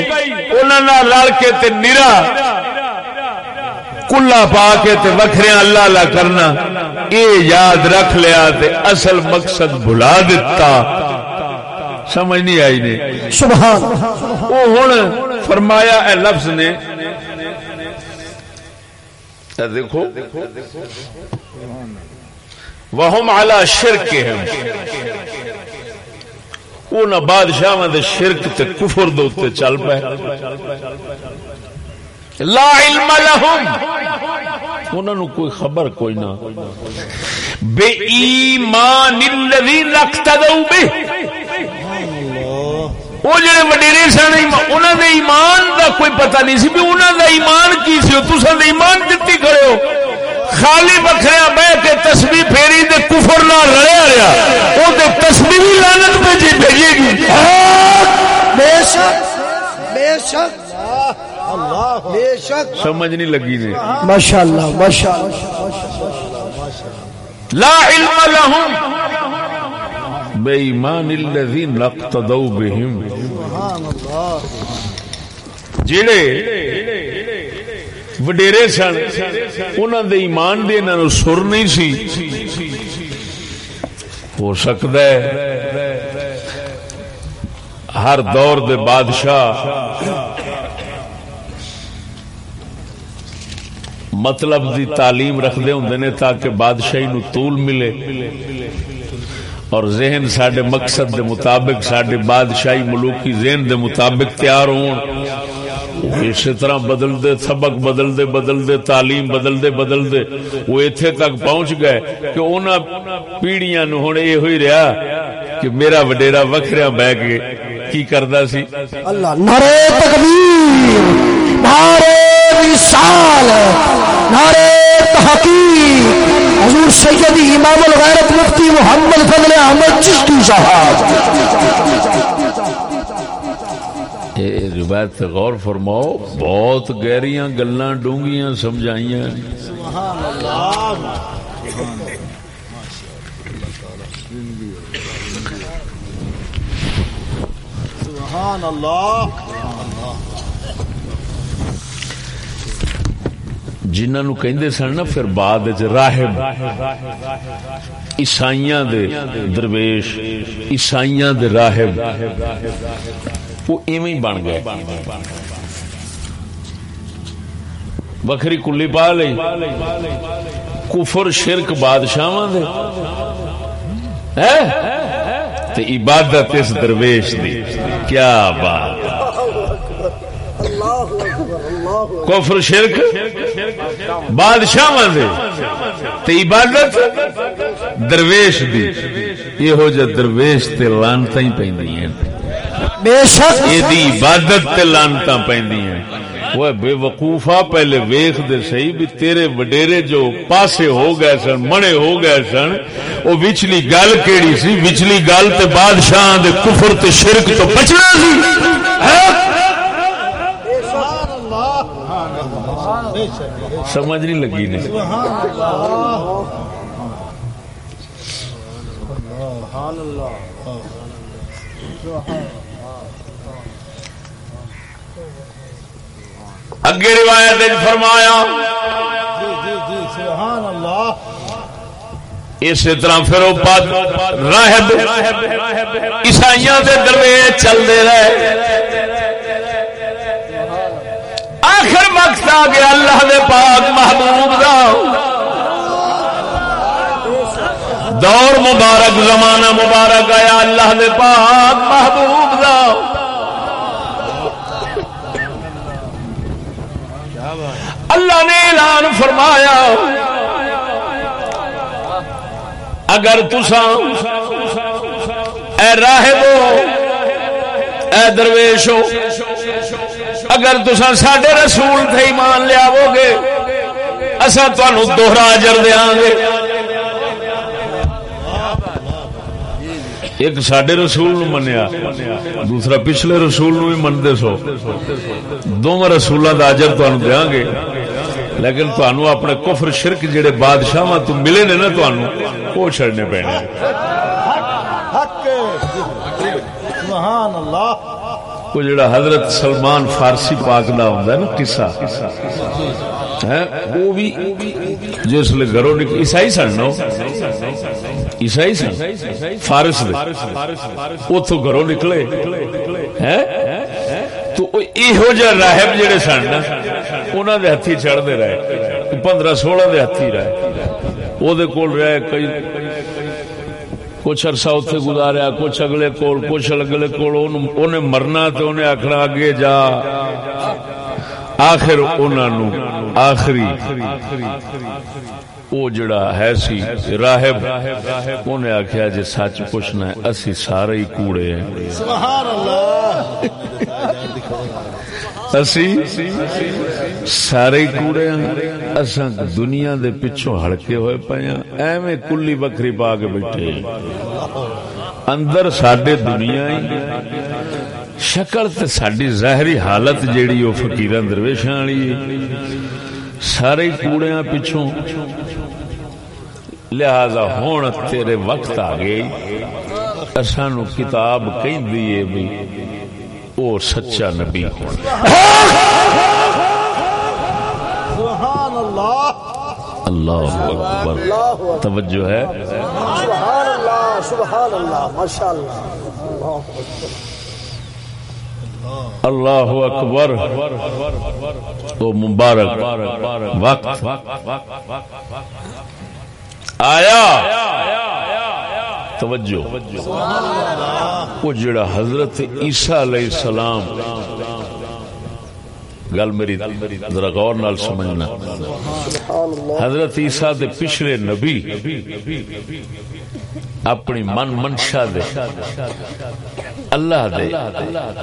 انہوں رل کے تے نرا کلا پا کے تے وکھریا اللہ اللہ کرنا۔ یہ یاد رکھ لیا تے اصل مقصد بھلا دیتا سمجھ نہیں آئی نے۔ سبحان وہ ہوں فرمایا اے لفظ نے۔ دیکھو۔ وہم علی شرک ہیں وہ بادشاہ دے شرک تے کفر دے اتنے چل پے۔ لا علم لهم انہوں نے کوئی خبر کوئی نہ۔ بے ایمان الذین اقتدوا به۔ وہ جڑے وڈیرے سن انہوں نے ایمان دا کوئی پتہ نہیں سی بھی انہوں دا ایمان کی سی تساں دے ایمان دتی کھڑے ہو۔ خالی بکھریا بہ کے تسبیح پھیری دے کفر نہ رڑیا رہا وہ تے تسبیح لعنت پہ جی بھیجے گی۔ بے شک بے شک۔ بے شک سمجھ نہیں لگی جی۔ ماشاء اللہ ماشاء اللہ لا علم لهم بے ایمان الذین اقتدوا بهم۔ جڑے وڈیرے سن انہاں دے ایمان دے انہاں نو سر نہیں سی۔ ہو سکتا ہے ہر دور دے بادشاہ مطلب دی تعلیم رکھتے ہوں نے تاکہ بادشاہی نو طول ملے اور ذہن سڈے مقصد دے مطابق سڈے بادشاہی ملوکی ذہن دے مطابق تیار ہون۔ اسی طرح بدل دے سبق بدل دے بدل دے تعلیم بدل دے بدل دے وہ اتنے تک پہنچ گئے کہ انہوں پیڑیاں نو ہوں یہ ہوئی رہا کہ میرا وڈیرا وکھریا بہ کے کی کردا سی۔ اللہ نعرے تکبیر نعرے وصال۔ نعرے تحقیق حضور سیدی امام الغیرت مفتی محمد فضل احمد چشتی صاحب۔ اے روایت سے غور فرماؤ بہت گہریاں گلاں ڈونگیاں سمجھائیاں۔ سبحان اللہ۔ جنہاں نو کہندے سن نا پھر بعد وچ راہب۔ عیسائیاں دے درویش، عیسائیاں دے راہب۔ وہ ایویں بن گئے۔ وکھری کلی پا لئی۔ کفر، شرک بادشاہاں دے۔ ہیں تے عبادت اس درویش دی۔ کیا بات۔ کفر شرک بادشاہ تے عبادت درویش دی۔ یہ ہو جا درویش تے لانتا ہی پیندی ہیں۔ بے شک۔ یہ دی عبادت تے لانتا پیندی ہیں۔ وہ بے وقوفا پہلے ویخ دے صحیح بھی تیرے وڈیرے جو پاسے ہو گئے سن مڑے ہو گئے سن وہ وچلی گل کیڑی سی؟ وچلی گل تے بادشاہ دے کفر تے شرک تو بچنا سی ہاں؟ سمجھ نہیں لگی نہیں اگے روایت فرمایا سبحان اللہ اسی طرح پھر وہ بعد راہب عیسائیاں دے درویش چلتے رہے۔ آخر گیا اللہ دے پاک محبوب دا۔ دور مبارک، زمانہ مبارک آیا اللہ دے پاک محبوب دا۔ اللہ نے اعلان فرمایا، اگر تسا اے راہبو، اے درویشو اگر تسا سڈے رسول تے ایمان لیاو گے اصا تمہوں دوہرا اجر دیا گے۔ ایک سڈے رسول نو منیا دوسرا پچھلے رسول نو بھی منتے سو۔ دونوں رسولوں کا اجر تمہیں دیا گے۔ لیکن تمہوں اپنے کفر شرک جڑے بادشاہ تو ملے نے نا تمہوں وہ چڑنے پینے۔ حق۔ سبحان اللہ۔ وہ جڑا حضرت سلمان فارسی پاک دا ہوندا ہے نا، قصہ۔ ہے، وہ بھی جس لے گھروں نک عیسائی سن نو عیسائی سن۔ فارس دے۔ اوتھوں گھروں نکلے۔ ہیں تو یہو جہ راہب جڑے سن نا، انہاں دے ہتھی چڑھدے رہے۔ پندرہ سولہ دے ہاتھی رہے۔ وہ کول رہے کئی کچھ عرصہ اتنے گزاریا، کچھ اگلے کول، کچھ اگلے کول انہیں مرنا تو انہیں آخنا اگے جا۔ آخر انہوں آخری۔ وہ جڑا ہے سی راہب انہیں آخیا جی سچ پوچھنا ہے، اسی سارے ہی کوڑے ہیں۔ سبحان اللہ۔ اسی سارے کوڑے ہیں اساں دنیا دے پچھوں ہڑکے ہوئے پے ہیں ایویں کلی بکری پا کے بیٹھے اندر ساڈے دنیا ہی شکل تے ساڈی ظاہری حالت جیڑی او فقیراں درویشاں والی ہے سارے کوڑیاں پچھوں لہذا ہون تیرے وقت آ گئی اسانو کتاب کہندی ہے بھی او سچا نبی سبحان اللہ۔ اللہ اکبر۔ توجہ ہے۔ سبحان اللہ سبحان اللہ ماشاء اللہ اکبر۔ او مبارک وقت۔ آیا۔ توجہ۔ وہ جڑا حضرت عیسیٰ علیہ السلام۔ گل میری ذرا غور نال سمجھنا۔ حضرت عیسیٰ دے پچھلے نبی اپنی من منشا دے اللہ دے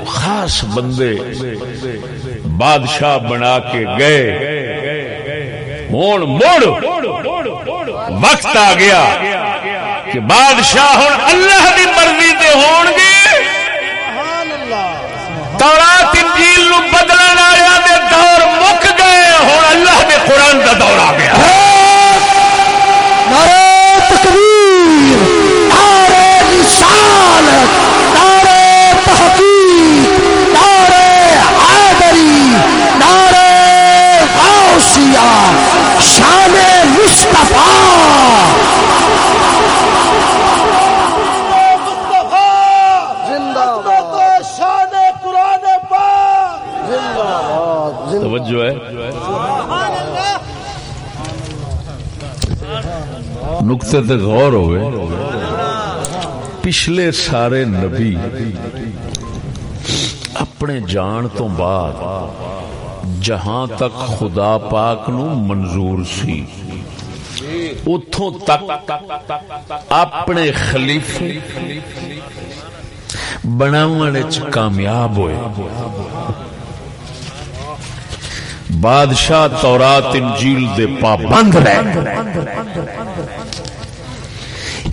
خاص بندے بادشاہ بنا کے گئے۔ مون موڑ وقت آ گیا۔ کہ بادشاہ ہوں، اللہ کی مرضی دے ہون گے۔ سبحان اللہ تورات انجیل نو بدلن والے دے دور مک گئے ہوں اللہ دے نقطے تے غور ہوئے۔ پچھلے سارے نبی اپنے جان تو بعد جہاں تک خدا پاک نو منظور سی اتوں تک اپنے خلیفے بناون وچ کامیاب ہوئے۔ بادشاہ تورات، انجیل دے پابند رہے۔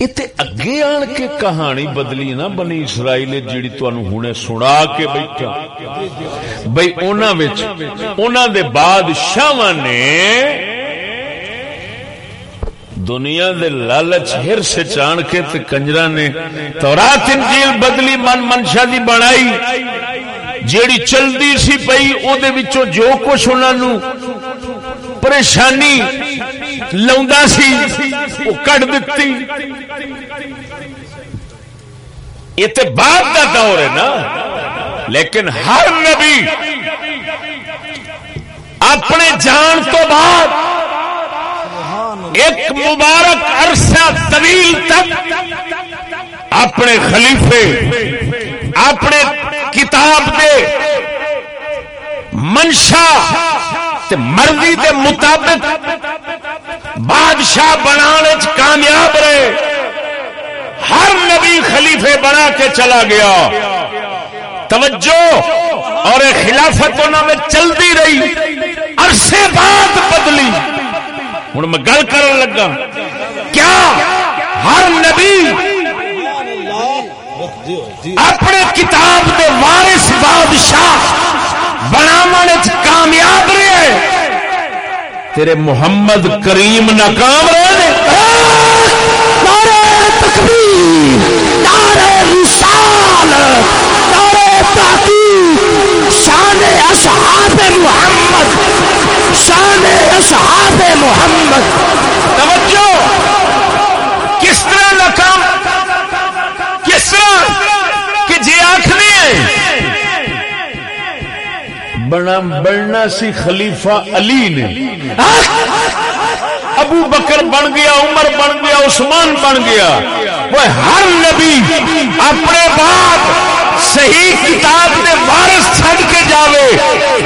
اتنے اگے آن کے کہانی بدلی نا بنی اسرائیل جیڑی تنوع ہنے سنا کے بیٹھا بھائی انہاں وچ انہاں دے بادشاہ نے دنیا دے لالچ ہر سے چان کے تے کنجرا نے تورات انجیل بدلی من منشا دی بنائی جیڑی چلدی سی پئی او دے وچوں جو کچھ انہاں نو پریشانی لوندا سی، او کڈ دتی۔ یہ تے بعد دا دور ہے نا۔ لیکن ہر نبی اپنے جان تو بعد ایک مبارک عرصہ طویل تک اپنے خلیفے، اپنے کتاب دے منشا تے مرضی دے مطابق بادشاہ بنانے چ کامیاب رہے۔ ہر نبی خلیفے بنا کے چلا گیا۔ توجہ، اور خلافت انہوں میں چلتی رہی۔ عرصے بعد بدلی۔ ہوں میں گل کر لگا، کیا ہر نبی اپنے کتاب دے وارث بادشاہ بناو کامیاب رہے۔ تیرے محمد کریم ناکام رہے۔ شان اصحاب محمد شان اصحاب محمد۔ توجہ۔ کس طرح بننا سی خلیفہ علی نے۔ ابو بکر بن گیا، عمر بن گیا، عثمان بن گیا۔ وہ ہر نبی اپنے بعد صحیح کتاب دے وارث چھڈ کے جاوے۔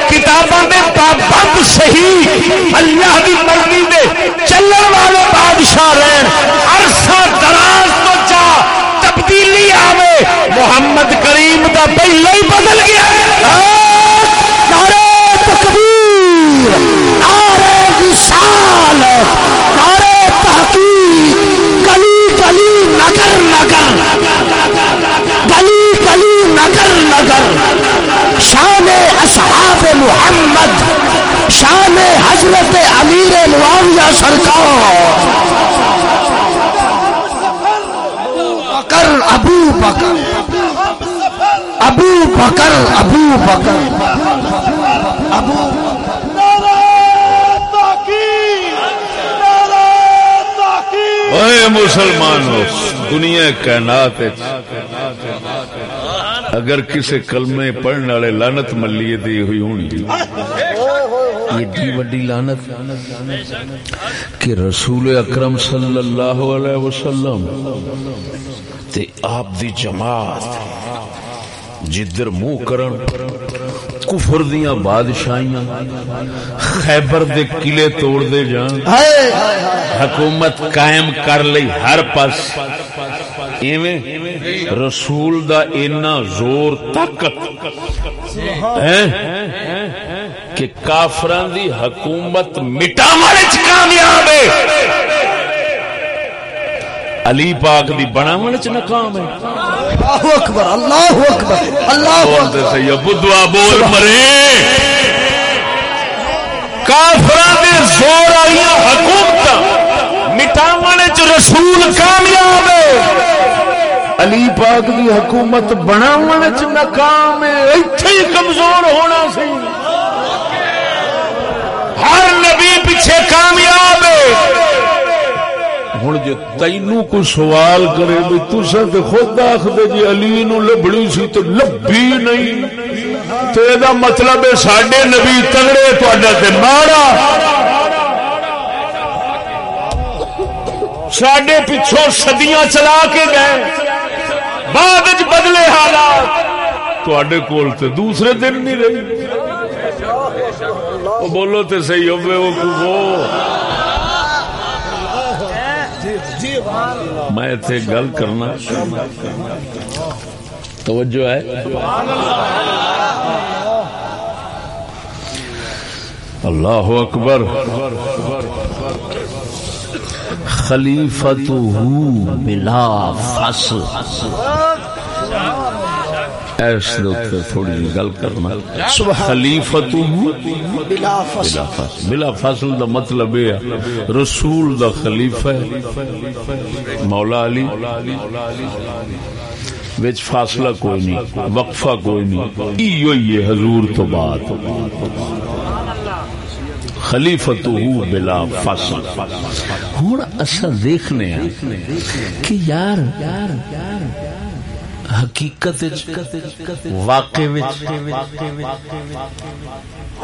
کتاباں دے پابند صحیح اللہ دی مرضی دے چلن والے بادشاہ رہن۔ عرصہ دراز تو چا تبدیلی آوے۔ محمد کریم دا پہلے ہی بدل گیا۔ نعرہ تکبیر نعرہ وصال نعرہ تحقیق گلی گلی نگر نگر گلی گلی نگر نگر شان اصحاب محمد، شان حضرت امیر معاویہ سرکار۔ بکر، ابو بکر۔ ابو بکر ابو بکر۔ ابو اے مسلمان دنیا کائنات وچ اگر کسی کلمے پڑھنے والے لانت ملیے دی ہوئی ہونی ایڈی وڈی لانت کہ رسول اکرم صلی اللہ علیہ وسلم تے آپ دی جماعت جدر منہ کرن کفر دیاں بادشاہیاں خیبر دے قلعے توڑ دے جان۔ حکومت قائم کر لئی ہر پاس ایویں رسول دا اینا زور طاقت. ہیں؟ کہ کافران دی حکومت مٹاون وچ کامیاب ہے. علی پاک دی بناون وچ ناکام ہے. اللہ اکبر اللہ اکبر اللہ اکبر۔ سیا بدوا بول مرے. کافران دے زور آئی حکومت مٹاون وچ رسول کامیاب ہے۔ علی پاک دی حکومت بناون وچ ناکام ہے۔ ایتھے ہی کمزور ہونا سی۔ ہر نبی پیچھے کامیاب ہے۔ ہوں جی تینو کو سوال کرے بھی تسا تو خود آخر جی علی نو لبڑی سی تو لبھی نہیں۔ تو یہ مطلب ہے سڈے نبی تگڑے تے ماڑا۔ سڈے پچھوں سدیاں چلا کے گئے۔ بعد بدلے حالات۔ تے کول تے دوسرے دن نہیں رہی۔ بولو تے صحیح ہوے وہ۔ میں اتنے گل کرنا۔ توجہ ہے۔ اللہ اکبر۔ خلیفت بلا فصل ایس تھوڑی جی گل کرنا۔ خلیفت بلا فصل بلا فصل دا مطلب یہ ہے رسول دا خلیفہ ہے۔ مولا علی۔ وچ فاصلہ کوئی نہیں وقفہ کوئی نہیں۔ ایو ہی ہے حضور تو بات خلیفت بلا فصل۔ ہوں اصا دیکھنے کہ یار حقیقت واقع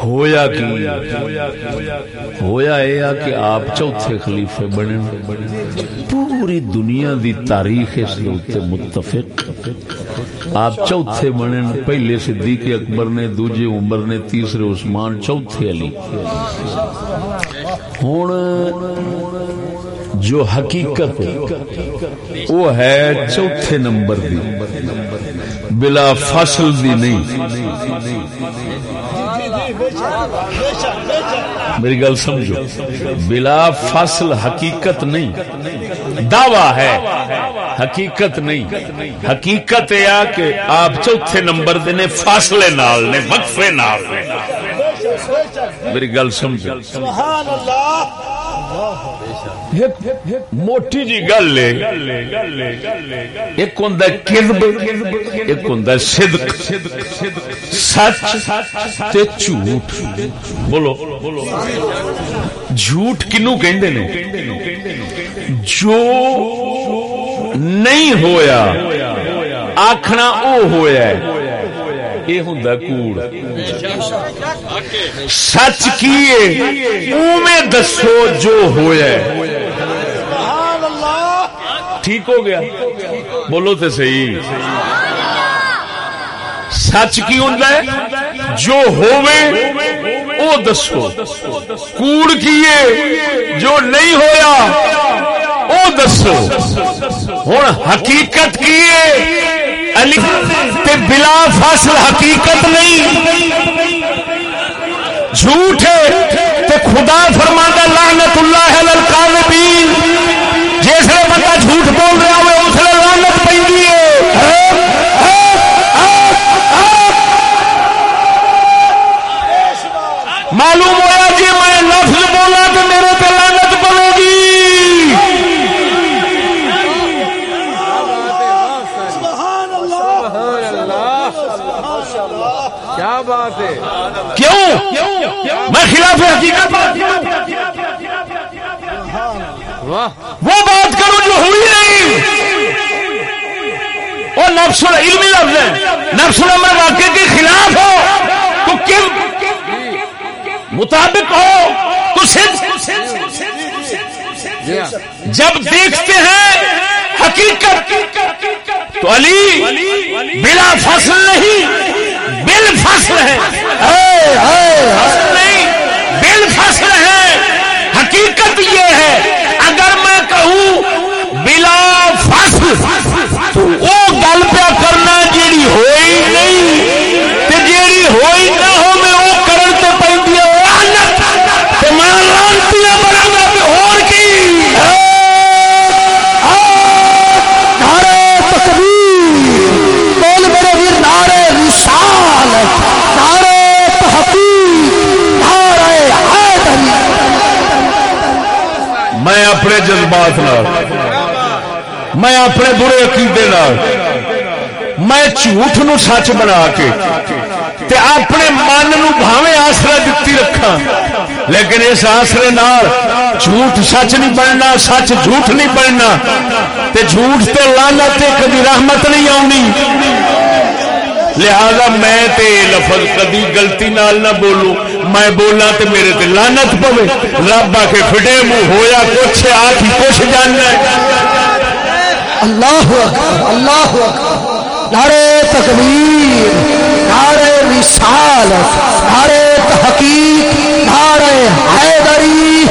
ہویا کی ہویا یہ کہ آپ چوتھے خلیفے بنے پوری دنیا دی تاریخ اس دے متفق۔ آپ چوتھے بنے پہلے صدیق اکبر نے، دوجے عمر نے، تیسرے عثمان، چوتھے علی۔ ہوں جو حقیقت وہ ہے چوتھے نمبر دی۔ بلا فصل دی نہیں۔ میری گل سمجھو بلا فصل حقیقت نہیں دعوی ہے حقیقت نہیں۔ حقیقت یہ کہ آپ چوتھے نمبر دے نے فاصلے نال نے وقفے نال۔ نے میری گل سمجھو۔ موٹی جی گل ہے۔ ایک ہوں کذب، ایک ہوں صدق۔ سچ تے جھوٹ۔ بولو۔ جھوٹ کنو کہندے نے؟ جو نہیں ہویا آخنا او ہویا ہے۔ یہ ہوں کوڑ سچ کیے اوے دسو جو ہویا ٹھیک ہو گیا بولو تو صحیح سچ کی ہوں جو ہووے او دسو کوڑ کیے جو نہیں ہویا او دسو ہوں حقیقت کیے تے بلا فصل حقیقت نہیں۔ جھوٹ ہے، تے خدا فرمانا لعنت اللہ القاذبین جس نے بندہ جھوٹ بول رہا ہوئے، اس نے لعنت پہ معلوم ہوا جی میں لفظ بولا تو میرے پہ لعنت پڑے گی کیا بات ہے کیوں میں خلاف حقیقت وہ بات کروں جو ہوئی نہیں۔ وہ نفس علمی لفظ ہے۔ نفس العمر واقع کے خلاف ہو۔ تو کم مطابق ہو۔ تو صرف جب دیکھتے ہیں حقیقت، تو علی بلا فصل نہیں، بل فصل ہے۔ پھنس رہے ہے حقیقت یہ ہے، اگر میں کہوں بلا فصل، تو وہ گل پہ کرنا جیڑی ہوئی نہیں جیڑی ہوئی نہ ہو میں وہ کرن تے پیندی ہے لعنت تے میں لعنتی بنا گا اور کی نعرے تکبیر بول میرے ویر نعرے رسال نعرے تحقیق نعرے حیدری میں اپنے جذبات نال۔ میں اپنے برے عقیدے نال۔ میں جھوٹ نو سچ بنا کے تے اپنے من نو آسرا دتی رکھا لیکن اس آسرے نال جھوٹ سچ نہیں بننا، سچ جھوٹ نہیں بننا۔ تے جھوٹ تے لعنت تے کبھی رحمت نہیں آونی لہذا میں تے لفظ کدی گلتی نال نہ بولوں۔ میں بولا تے میرے تے لعنت پوے۔ رب آ کے فٹے منہ ہویا، کچھ آ کی کچھ جاننا اللہ اللہ اکبر۔ نعرے تکبیر نعرے رسالت نعرے تحقیق نعرے حیدری،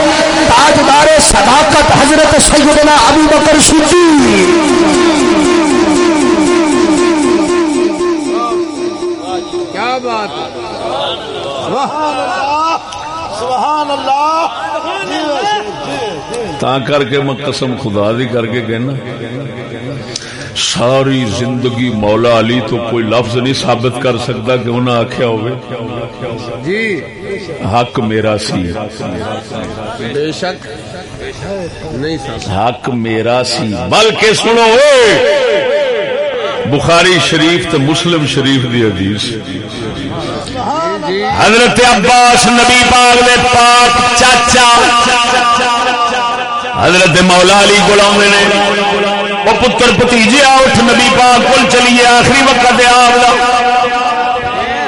تاجدار صداقت حضرت سیدنا ابو بکر صدیق۔ سبحان اللہ. تا کر کے میں قسم خدا دی کر کے کہنا ساری زندگی مولا علی تو کوئی لفظ نہیں ثابت کر سکتا کہ انہیں آخیا ہوئے۔ جی۔ حق میرا سی۔ بے شک۔ نہیں حق میرا سی۔ بلکہ سنو بخاری شریف تے مسلم شریف دی حدیث۔ حضرت عباس نبی پاک دے پاک چاچا، حضرت مولا علی غلام نے، وہ پتر بھتیجے اٹھ نبی پاک کول چلیے آخری وقت آپ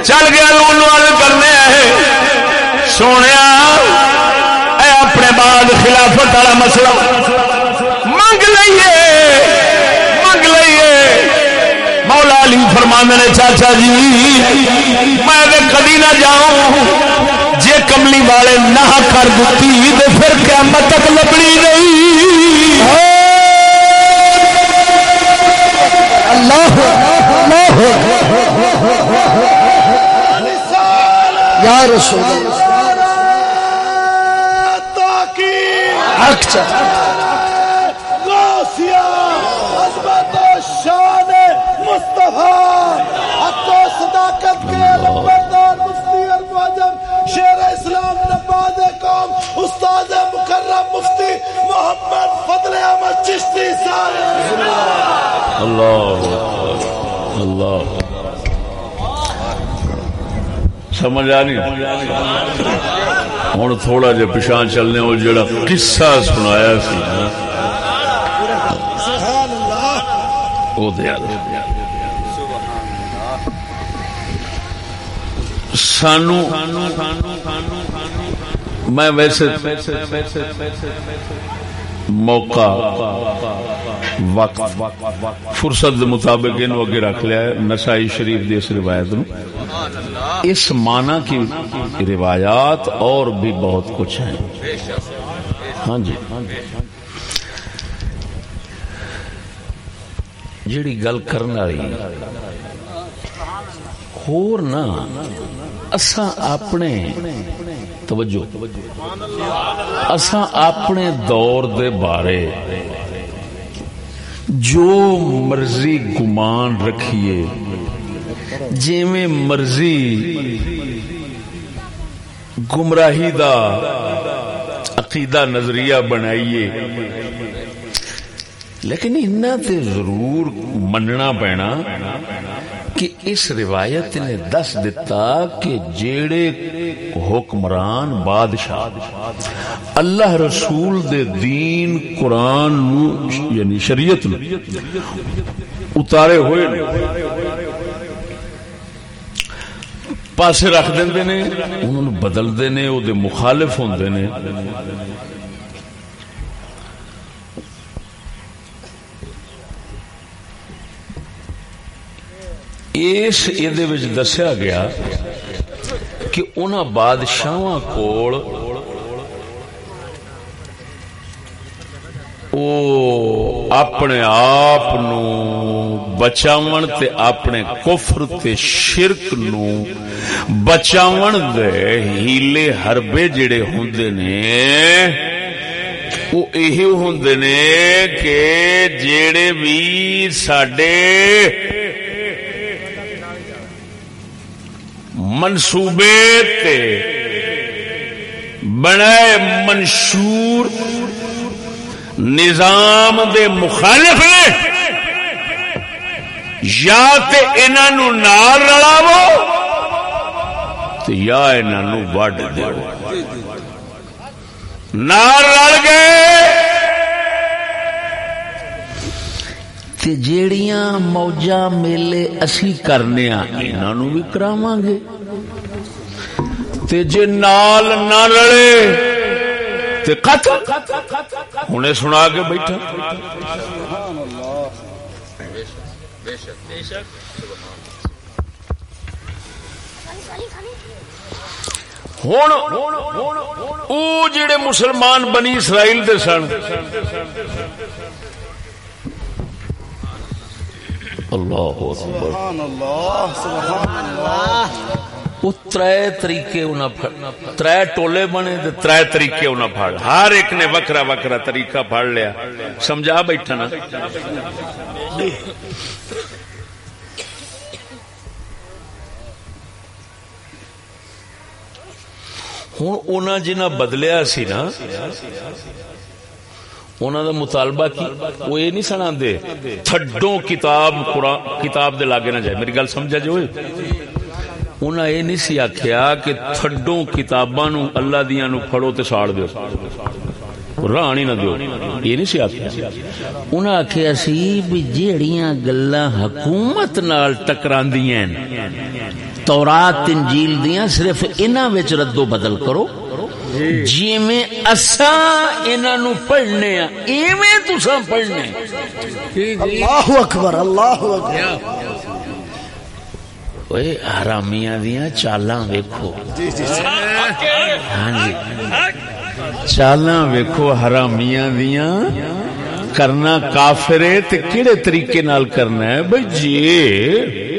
چل گیا لون والے کرنے سونے اے اپنے بعد خلافت والا مسئلہ۔ منگ لئیے منگ لئیے مولا علی فرمانے نے چاچا جی میں کدی نہ جاؤں جے کملی والے نہ کر دیتی تو پھر قیامت تک لبنی نہیں اللہ اللہ یا رسول اللہ۔ حق چاہتا۔ استاد مکرم مفتی محمد فضل احمد چشتی صاحب۔ اللہ اللہ سمجھ آ نہیں ہوں تھوڑا جا پچھا چلنے وہ جڑا قصہ سنایا سی وہ۔ سانو میں ویسے موقع، وقت، فرصت دے مطابق انو اگے رکھ لیا ہے، نسائی شریف دی اس روایت نو۔ اس معنی کی روایات اور بھی بہت کچھ ہیں۔ ہاں جی۔ جیڑی گل کرنا رہی ہور نہ، اساں اپنے توجہ۔ اساں اپنے دور دے بارے جو مرضی گمان رکھیے، جیویں مرضی گمراہی دا عقیدہ نظریہ بنائیے، لیکن انہ تے ضرور مننا پینا اس روایت نے دس دیتا کہ جیڑے حکمران بادشاہ اللہ رسول دے دین قرآن نو یعنی شریعت نو اتارے ہوئے پاسے رکھ دیں نے، انہوں بدل دے نے، او دے مخالف ہوں دے نے۔ اس یہ دسیا گیا کہ ان بادشاہ کول او اپنے آپ بچاون تے اپنے کفر تے شرک نو بچاون دے ہیلے حربے جڑے ہوندے نے وہ یہ ہوندے نے کہ جڑے بھی ساڈے منصوبے تے بنائے منشور نظام دے مخالف نے۔ یا تے انہاں نال رلاو یا انہاں نو وڈ دیو نال رل گئے۔ تے جیڑیاں موجا میلے اسی کرنے انہاں نو بھی کراواں گے تے جے نال نہ رلے، تے قتل۔ ہنے سنا کے بیٹھا۔ سبحان ہوں او جڑے مسلمان بنی اسرائیل دے سن اللہ سبحان اللہ سبحان اللہ۔ ترے طریقے ترے ٹولے بنے ترے طریقے پڑ ہر ایک نے وکرا وکرا طریقہ پڑ لیا۔ سمجھا بیٹھا نا؟ ہوں جنہ بدلیا سی نا انہوں دا مطالبہ کی، وہ یہ نہیں سنا دے تھڈوں کتاب کتاب دے لاگے نہ جائے۔ میری گل سمجھا جی جو انہاں یہ نہیں سی آخیا کہ تھڈوں کتاباں نو اللہ دیا نو پھڑو تے ساڑ دیو۔ راہ نہ دیو۔ یہ نہیں سی آخیا انہاں آخیا سی بھی جیڑیاں گلا حکومت نال ٹکراندیاں تورات انجیل دیاں صرف انہاں وچ رد و بدل کرو۔ جی میں اسا انہاں نو پڑھنے ہیں ایویں تساں پڑھنے اللہ اکبر اللہ اکبر۔ حرامیاں دیا چالاں ویکھو۔ ہاں جی۔ چالاں ویکھو حرامیاں دیا کرنا کافرے تے کیڑے طریقے نال کرنا ہے؟ بھائی جی۔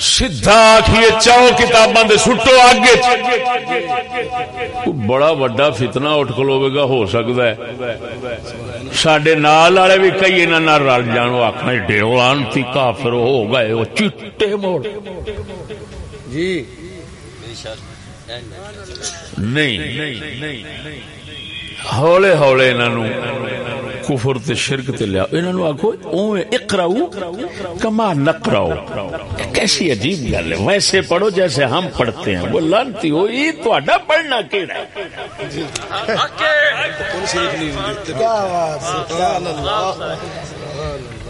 سیدھا آخیے چاو کتاباں دے سٹو آگے۔ بڑا وڈا فتنہ اٹھ کلوے گا ہو سکتا ہے۔ سڈے نال والے بھی کئی انہوں رل جان وہ آخنا ڈیوان تھی کافر ہو گئے وہ چٹے موڑ۔ جی۔ نہیں۔ ہولے ہولے انہوں کفر تے شرک تے لیا انہوں نے آخو اوے اقراؤ کما نقراؤ کیسی عجیب گل ہے ویسے پڑھو جیسے ہم پڑھتے ہیں وہ لانتی ہو یہ تہاڈا پڑھنا کیڑا ہے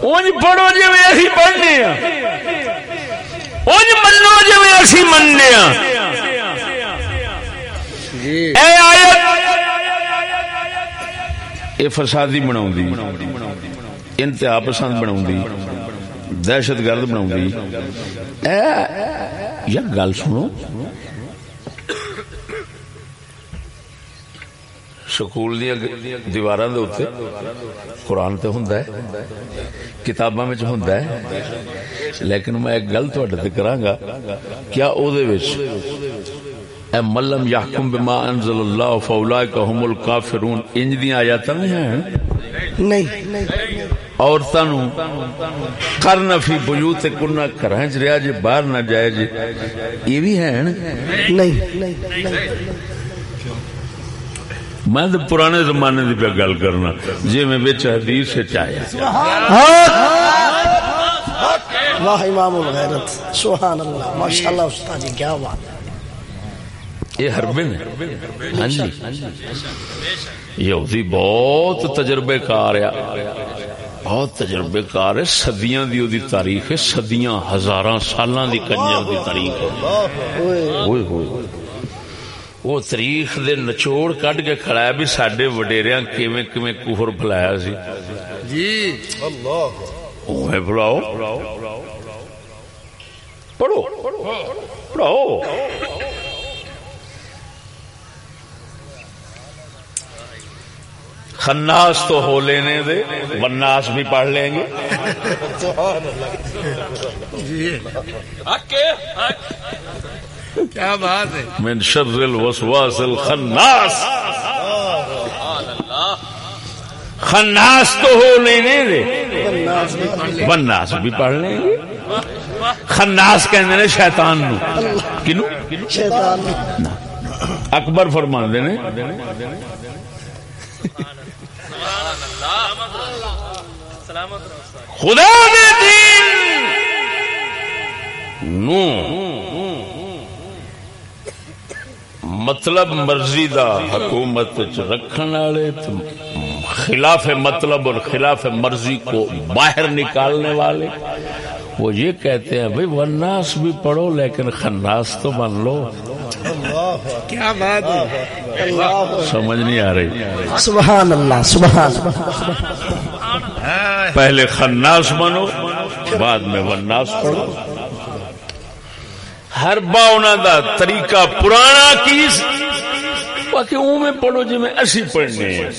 اونج پڑھو جی اسی پڑھنے ہیں اونج منو جی اے آیت یہ فسادی بنا انتہا پسند بنا دہشت گرد بنا یا گل سنو۔ سکول دیا دیوار قرآن تو ہوں کتاباں ہوں لیکن میں ایک گل تھوڑے کرا گا، کیا او دے وچ اے ملم یحکم بما انزل اللہ فاولائک هم الکافرون۔ انج دی آیات نہیں ہیں؟ نہیں۔ عورتاں نو کرنا فی بیوت کنا گھراں وچ رہیا جے باہر نہ جائے جے یہ بھی ہیں؟ نہیں۔ میں تو پرانے زمانے دی پہ گل کرنا۔ جی میں بچ حدیث سے چاہے واہ امام الغیرت۔ سبحان اللہ۔ ماشاءاللہ استاد جی کیا بات۔ ہے یہ حربن ہے۔ ہاں جی۔ یہودی بہت تجربے کار ہے۔ بہت تجربے کار ہے۔ صدیاں دی دی تاریخ ہے۔ صدیاں ہزاراں سالاں دی کنجر دی تاریخ ہے۔ ہوئے ہوئے۔ وہ تاریخ دے نچوڑ کڈ کے کھڑا ہے بھی ساڈے وڈیریاں کیویں کیویں کفر پھلایا سی۔ جی۔ اللہ اوے پڑھاؤ پڑھو۔ پڑھو۔ خناس تو ہو لینے دے وناس بھی پڑھ لیں گے۔ کیا بات ہے؟ من شر الوسواس الخناس۔ خناس تو ہو لینے دے۔ وناس بھی پڑھ لیں گے۔ خناس کہندے نے شیطان نو۔ کنو؟ شیطان اکبر فرماندے نے۔ خدا دے دین نو مطلب مرضی دا حکومت رکھن والے خلاف مطلب اور خلاف مرضی کو باہر نکالنے والے۔ وہ یہ کہتے ہیں بھائی وناس بھی پڑھو لیکن خناس تو بن لو۔ کیا بات ہے؟ سمجھ نہیں آ رہی۔ سبحان اللہ سبحان پہلے خناس بنو بعد میں وناس پڑھو۔ ہر با انہوں دا طریقہ پرانا کی باقی اون میں پڑھو جی میں اسی پڑھنے ہیں۔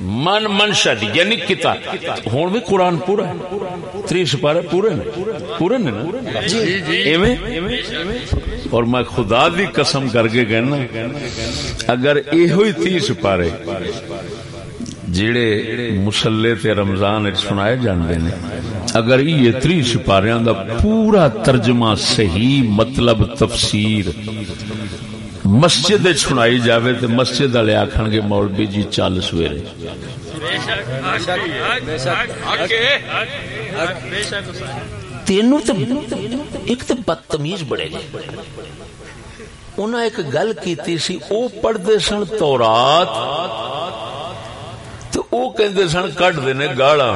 من منشا دی یعنی کتاب۔ ہوں بھی قرآن پورا ہے۔ تری سپارے پورے نے۔ پورے نے نا؟ ایویں؟ اور میں خدا دی قسم کر کے کہنا اگر یہ ہوئی تی سپارے۔ جڑے مسلے تے رمضان وچ سنائے جاندے نے۔ اگر یہ تری سپاریاں دا پورا ترجمہ صحیح مطلب تفسیر مسجد وچ سنائی جاوے تے مسجد والے آکھن گے مولوی جی چل سویرے۔ تینوں تے ایک تے بدتمیز بڑے گئے انہاں ایک گل کیتی سی، او پڑھدے سن تورات۔ تو او کہندے سن کڈ دینے گالاں۔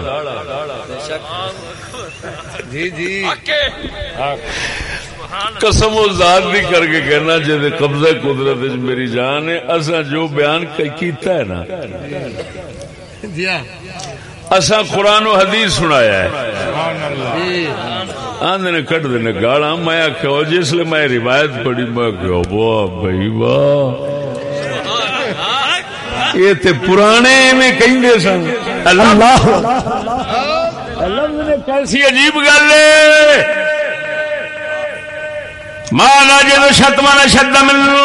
جی جی۔ قسم و ذات بھی کر کے کہنا جی قبضہ قدرت وچ میری جان ہے اساں جو بیان کیتا ہے نا۔ جی ہاں۔ اساں قرآن و حدیث سنایا ہے۔ جی۔ آندے نے کٹ دینے گالا میں آخیا جس میں روایت پڑھی میں آخیا واہ بھائی واہ۔ یہ تے پرانے میں کہیں دے سن۔ اللہ۔ اللہ نے کیسی عجیب گل ہے۔ ما نجد شتمن شد من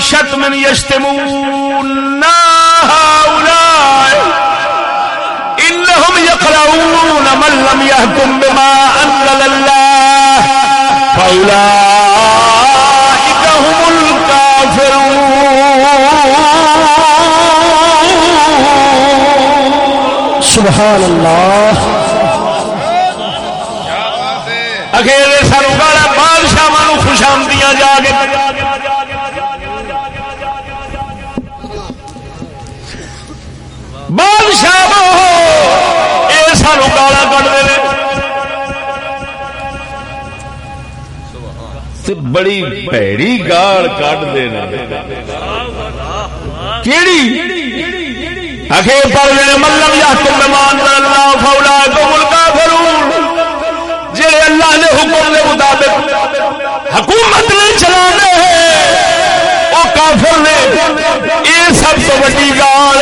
شتمن يشتمون هؤلاء إنهم يقرؤون من لم يحكم بما أنزل الله فأولئك اللہ۔ اخیر بادشاہ خوشامدیاں جا کے۔ بادشاہ یہ سانو گالا کٹ دے بڑی بھڑی گال کٹ دینا کیڑی؟ اخیر پر میرے ملم یا تم مان اللہ فولا تو ملکا فرون جڑے حکومت نے کے مطابق حکومت نے چلانے وہ کافر نے یہ سب تو بڑی گال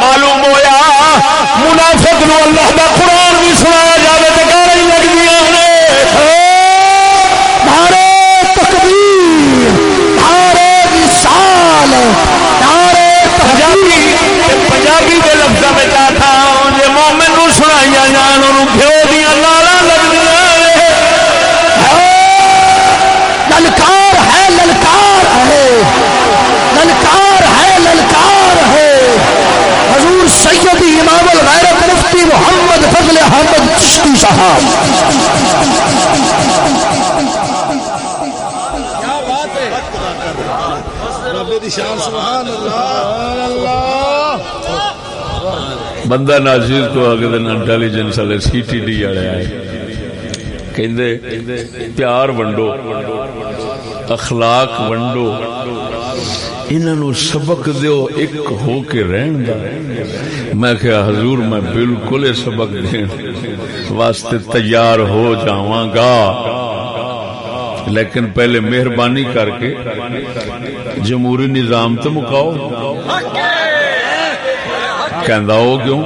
معلوم ہوا منافق نو اللہ کا چشتی صاحب۔ رب دی شان سبحان اللہ۔ اللہ بندہ ناچیز کو آگے دن انٹیلیجنس والے سی ٹی ڈی والے آئے۔ کہندے پیار ونڈو اخلاق ونڈو۔ انہوں سبق دیو ایک ہو کے رہن دا۔ میں کہا، حضور، میں بالکل سبق دین واسطے تیار ہو جاواں گا۔ لیکن پہلے مہربانی کر کے جمہوری نظام تو مکاؤ۔ کہندا ہو کیوں؟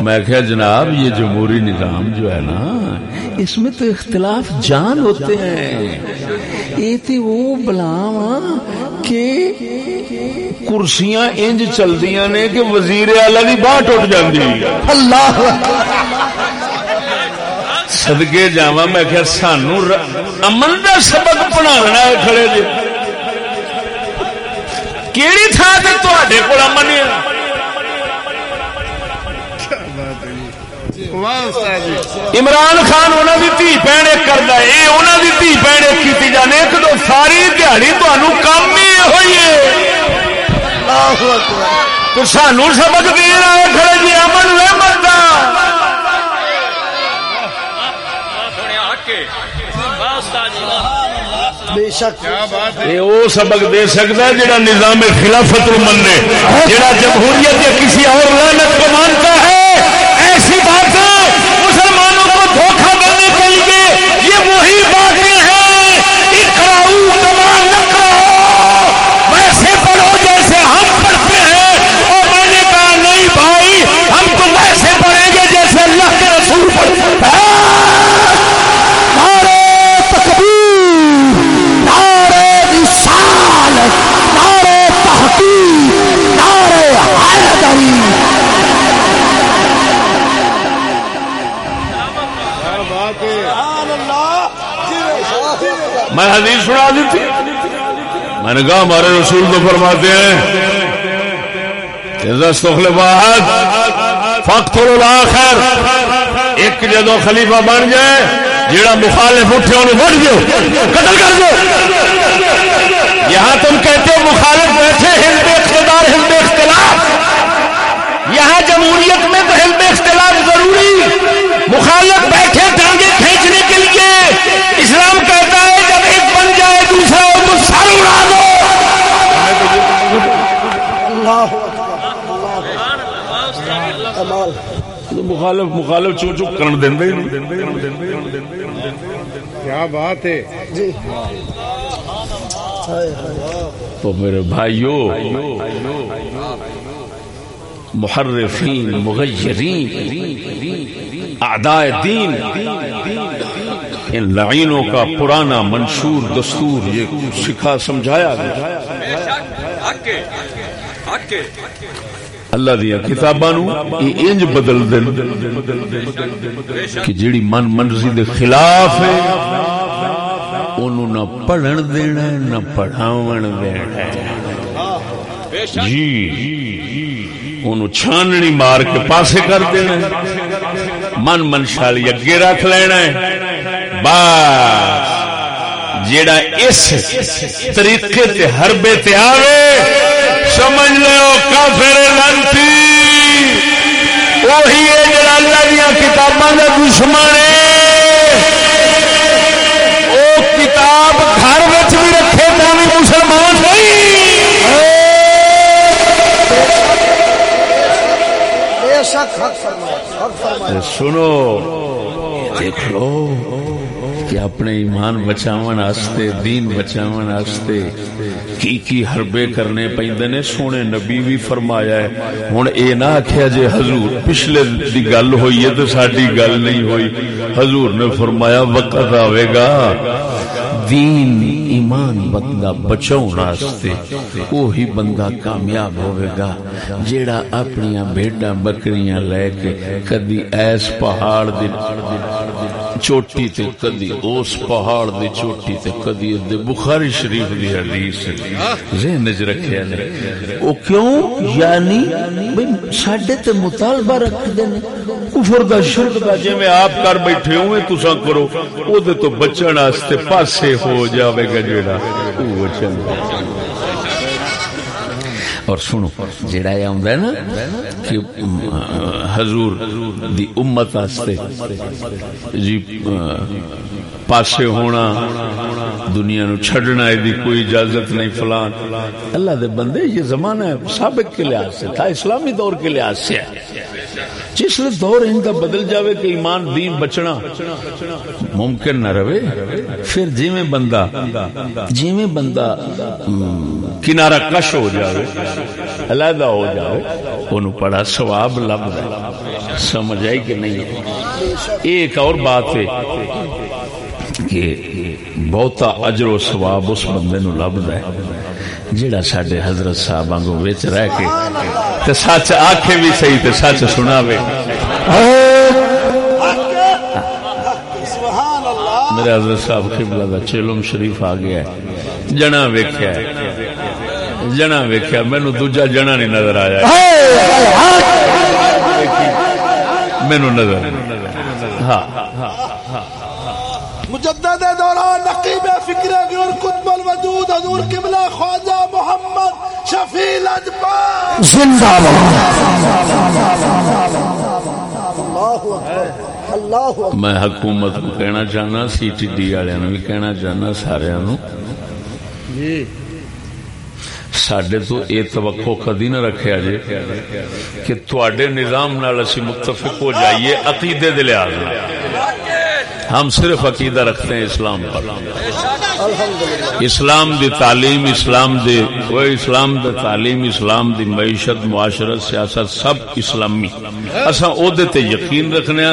میں کہا، جناب، یہ جمہوری نظام جو ہے نا، اس میں تو اختلاف جان ہوتے ہیں۔ یہ تو وہ بلاوا کہ کرسیاں انج چلدیاں نے کہ وزیر اعلی دی باہ ٹوٹ جاندی۔ اللہ۔ صدقے جاواں میں کہ سانو امن دا سبق پڑھانا ہے کھڑے جی۔ کیڑی تھان تے تواڈے کول امن ہے؟ عمران خان انہوں کی دھی بہن ایک کرتا ہے یہ انہوں کی دھی بہن ایک کی جانے ایک تو ساری دیہڑی تمہوں کام ہی یہ ہوئی ہے تو سانو سمجھ گئی کھڑے جی امن رحمت دا وہ سبق دے سکتا ہے جڑا نظام خلافت منے مننے جڑا جمہوریت یا کسی اور لانت حدیث سنا دی تھی میں نے کہا، ہمارے رسول تو فرماتے ہیں فخر الاخر ایک جدو خلیفہ بن جائے، جیڑا مخالف اٹھے، انہوں بڑھ دو قتل کر دو یہاں تم کہتے ہو مخالف بیٹھے ہند اقتدار ہند اختلاف۔ یہاں جمہوریت میں تو ہند اختلاف ضروری مخالف بیٹھے ٹانگے کھینچنے کے لیے اسلام کہتا ہے جب ایک بن جائے دوسرا ہو تو سر اڑا دو اللہ کمال مخالف مخالف چو چو کرن دیندے کیا بات ہے؟ جی۔ ہائے ہائے تو میرے بھائیو محرفین مغیرین اعداء دین ان لعینوں کا پرانا منشور دستور یہ سکھا سمجھایا گیا۔ اللہ دیا کتاباں یہ انج بدل دین کہ جیڑی من منرزی دے خلاف ہے انہوں نہ پڑھن دینا ہے، نہ پڑھاون دینا ہے۔ جی انہوں چھاننی مار کے پاسے کر دینا ہے۔ من منشالی اگے رکھ لینا ہے بس جیڑا اس طریقے تے حربے تے آوے سمجھ لو کافر لانتی۔ وہی ہے جڑا اللہ دیا کتابوں کا دشمن ہے۔ وہ کتاب گھر بھی رکھے تو بھی مسلمان نہیں۔ سنو دیکھ لو کہ اپنے ایمان بچاون واسطے دین بچاون کی کی حربے کرنے پیندے نے، سونے نبی بھی فرمایا ہے۔ ہن اے نہ آکھیا جے حضور پچھلے دی گل ہوئی ہے تے ساڈی گل نہیں ہوئی۔ حضور نے فرمایا، وقت آوے گا۔ دین ایمان بندہ بچاؤ واسطے وہی بندہ کامیاب ہوئے گا جیڑا اپنی بھیڈا بکریاں لے کے کدی ایس پہاڑ دی چوٹی تے کدی اس پہاڑ دی چوٹی تے کدی دے بخاری شریف دی حدیث ذہن وچ رکھیا نے۔ او کیوں؟ یعنی بھئی ساڈے تے مطالبہ رکھ دے نے۔ کفر دا شرک دا جویں آپ کر بیٹھے ہوئے تساں کرو، او دے تو بچن واسطے پاسے ہو جاوے گا جیڑا۔ او چنگا اور سنو، جیڑا یہ آندا ہے نا، کہ حضور دی امت واسطے جی پاسے ہونا، دنیا نو چھڑنا دی کوئی اجازت نہیں، فلان۔ اللہ دے بندے، یہ زمانہ ہے سابق کے لحاظ سے تھا، اسلامی دور کے لحاظ سے۔ ہے جس لیے دور ان کا بدل جاوے کہ ایمان، دین بچنا ممکن نہ رہے، پھر جی میں بندہ جی میں بندہ کنارہ کش ہو جاوے علیحدہ ہو جاوے انہوں پڑا ثواب لب دے سمجھ آئی کہ نہیں ایک اور بات ہے کہ بہتا اجر و ثواب اس بندے نو لب دے جڑا سڈے حضرت صاحب آنگو وچ رہ کے تے سچ آکھے بھی صحیح تے سچ سناوے میرے حضرت صاحب قبلہ دا چیلم شریف آ گیا ہے جنا ویکھیا ہے جنا ویکھیا مینو دوجا جنا نہیں نظر آیا۔ مینو نظر ہاں مجدد دوران نقیب فکر قطب الوجود حضور قبلہ خواجہ محمد شفیع الاجبار۔ زندہ اللہ میں حکومت کو کہنا چاہنا سی ٹی ڈی والوں بھی کہنا چاہنا سارا سڈے تو یہ توقع کدی نہ رکھا جی کہ تھوڑے نظام نال اسی متفق ہو جائیے عقیدے دے لحاظ ہم صرف عقیدہ رکھتے ہیں اسلام پر۔ اسلام دی تعلیم، اسلام دی وہ اسلام دی تعلیم، اسلام دی معیشت، معاشرت، سیاست سب اسلامی۔ اسا او دے تے یقین رکھنے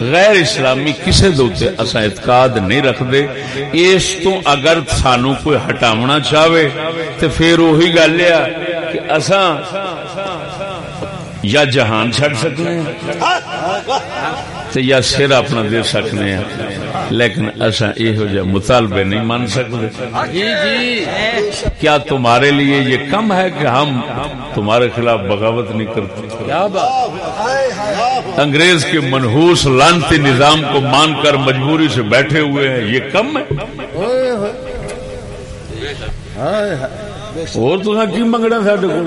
غیر اسلامی کسے دوتے اسا اعتقاد نہیں رکھ دے اس تو اگر سانو کوئی ہٹاونا چاہے تے پھر وہی گل ہے کہ اسا یا جہان چھڑ سکنے ہیں تے یا سر اپنا دے سکنے ہیں۔ لیکن ایسا یہ مطالبے نہیں مان سکتے کیا تمہارے لیے یہ کم ہے کہ ہم تمہارے خلاف بغاوت نہیں کرتے؟ انگریز کے منحوس لانتی نظام کو مان کر مجبوری سے بیٹھے ہوئے ہیں یہ کم ہے؟ اور تو کی منگنا ساڈے کو؟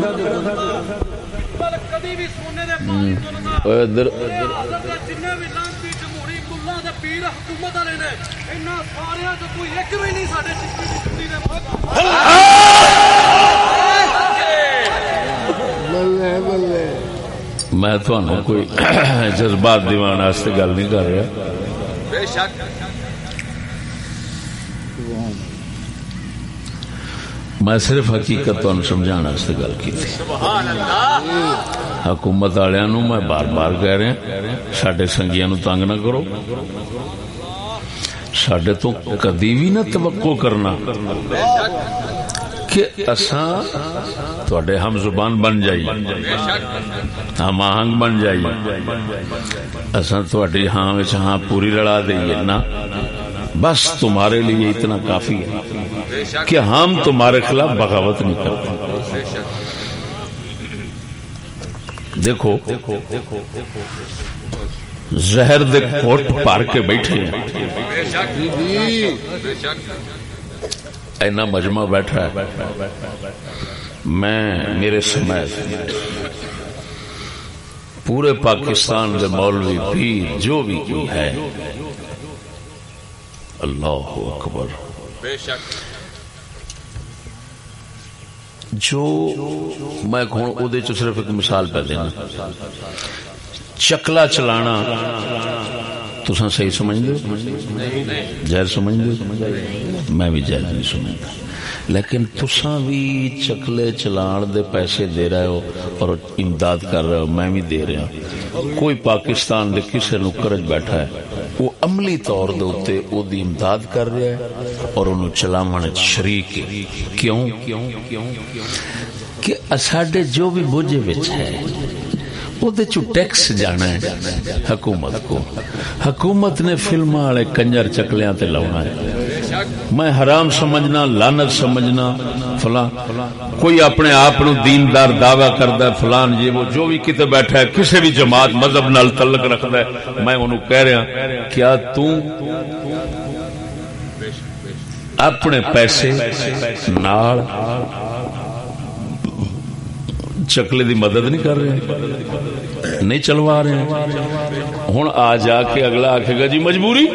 میں تھانوں کوئی جذبات دیوان واسطے گل نہیں کر رہا میں صرف حقیقت تمہیں سمجھا گل کی حکومت والوں میں بار بار کہہ رہا سڈے سنگیا نو تنگ نہ کرو سڈے تو کدی بھی نہ توقع کرنا کہ اساں تھوڑے ہم زبان بن جائیے، ہم آہنگ بن جائیے۔ اساں تھوڑی ہاں ہاں پوری لڑا دئیے نا۔ بس تمہارے لیے اتنا کافی ہے کہ ہم تمہارے خلاف بغاوت نہیں کرتے۔ دیکھو زہر دے کوٹ پار کے بیٹھے اینا مجمع بیٹھا ہے۔ میں میرے سمیت پورے پاکستان کے مولوی پیر جو بھی کوئی ہے۔ اللہ اکبر۔ جو میں صرف ایک مثال پہ دینا۔ چکلا چلانا۔ تسا صحیح سمجھ دو جائز سمجھ دو میں بھی جائز نہیں سمجھتا۔ لیکن تسا بھی چکلے چلان دے پیسے دے رہے ہو اور امداد کر رہے ہو، میں بھی دے رہا۔ ہوں کوئی پاکستان دے کسے نکرج بیٹھا ہے، وہ عملی طور دے اوتے او دی امداد کر رہا ہے اور انہوں چلاون شریک ہے۔ کیوں؟ کہ ساڈے جو بھی بوجھے وچ ہے ٹیکس جانا ہے حکومت کو حکومت نے فلم والے کنجر چکلیاں تے لاؤنا ہے میں حرام سمجھنا لانت سمجھنا فلاں کوئی اپنے آپ دیندار دعوی کرتا ہے فلان جی وہ جو بھی کتے بیٹھا ہے کسی بھی جماعت مذہب نال تعلق رکھتا ہے میں انہوں کہہ رہا کیا تو اپنے پیسے نال چکلے دی مدد نہیں کر رہے؟ نہیں چلوا رہے ہوں آ جا کے اگلا آخے گا جی مجبوری؟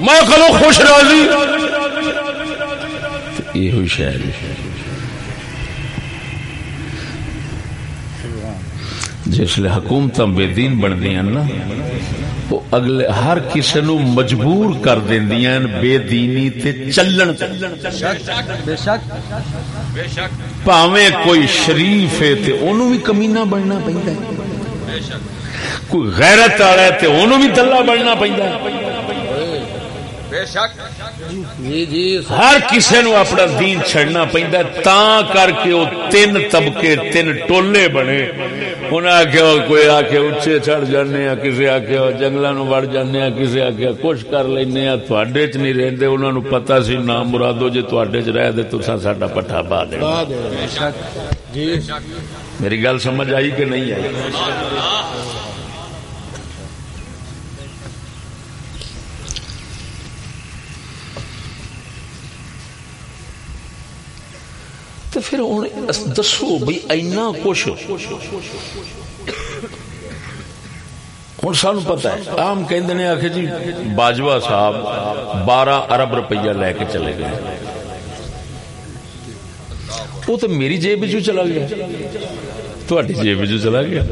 میں کرو خوش راضی۔ یہ ہوئی شہر جس لیے حکومت بے دین بن دیا نا وہ اگلے ہر کسی نو مجبور کر دیا بے دینی تے چلن پاوے کوئی شریف ہے تے انہوں بھی کمینہ بننا پہنتا ہے۔ کوئی غیرت آ رہا ہے تے انہوں بھی دلہ بننا پہنتا ہے۔ ہر کسی نو اپنا دین چڑنا پہنتا ہے تا کر کے وہ تین طبقے تین ٹولے بنے۔ آخیا کوئی چڑھ جانے کسی آخیا جنگل نو وڑ جانے کسی آخیا کچھ کر لینا تھوڑے چ نہیں رہتے انہوں نے پتا سی نام مرادو جی تھوڑے چ رہ دے تو ساڈا پٹھا پا دے جی۔ میری گل سمجھ آئی کہ نہیں آئی؟ پھر ہوں دسو بھائی اینا کچھ ہوں سان پتا ہے۔ آم کہ آخ جی باجوا صاحب بارہ ارب روپیہ لے کے چلے گئے۔ وہ تو میری جیب چلا گیا۔ تھوڑی جیب چلا گیا۔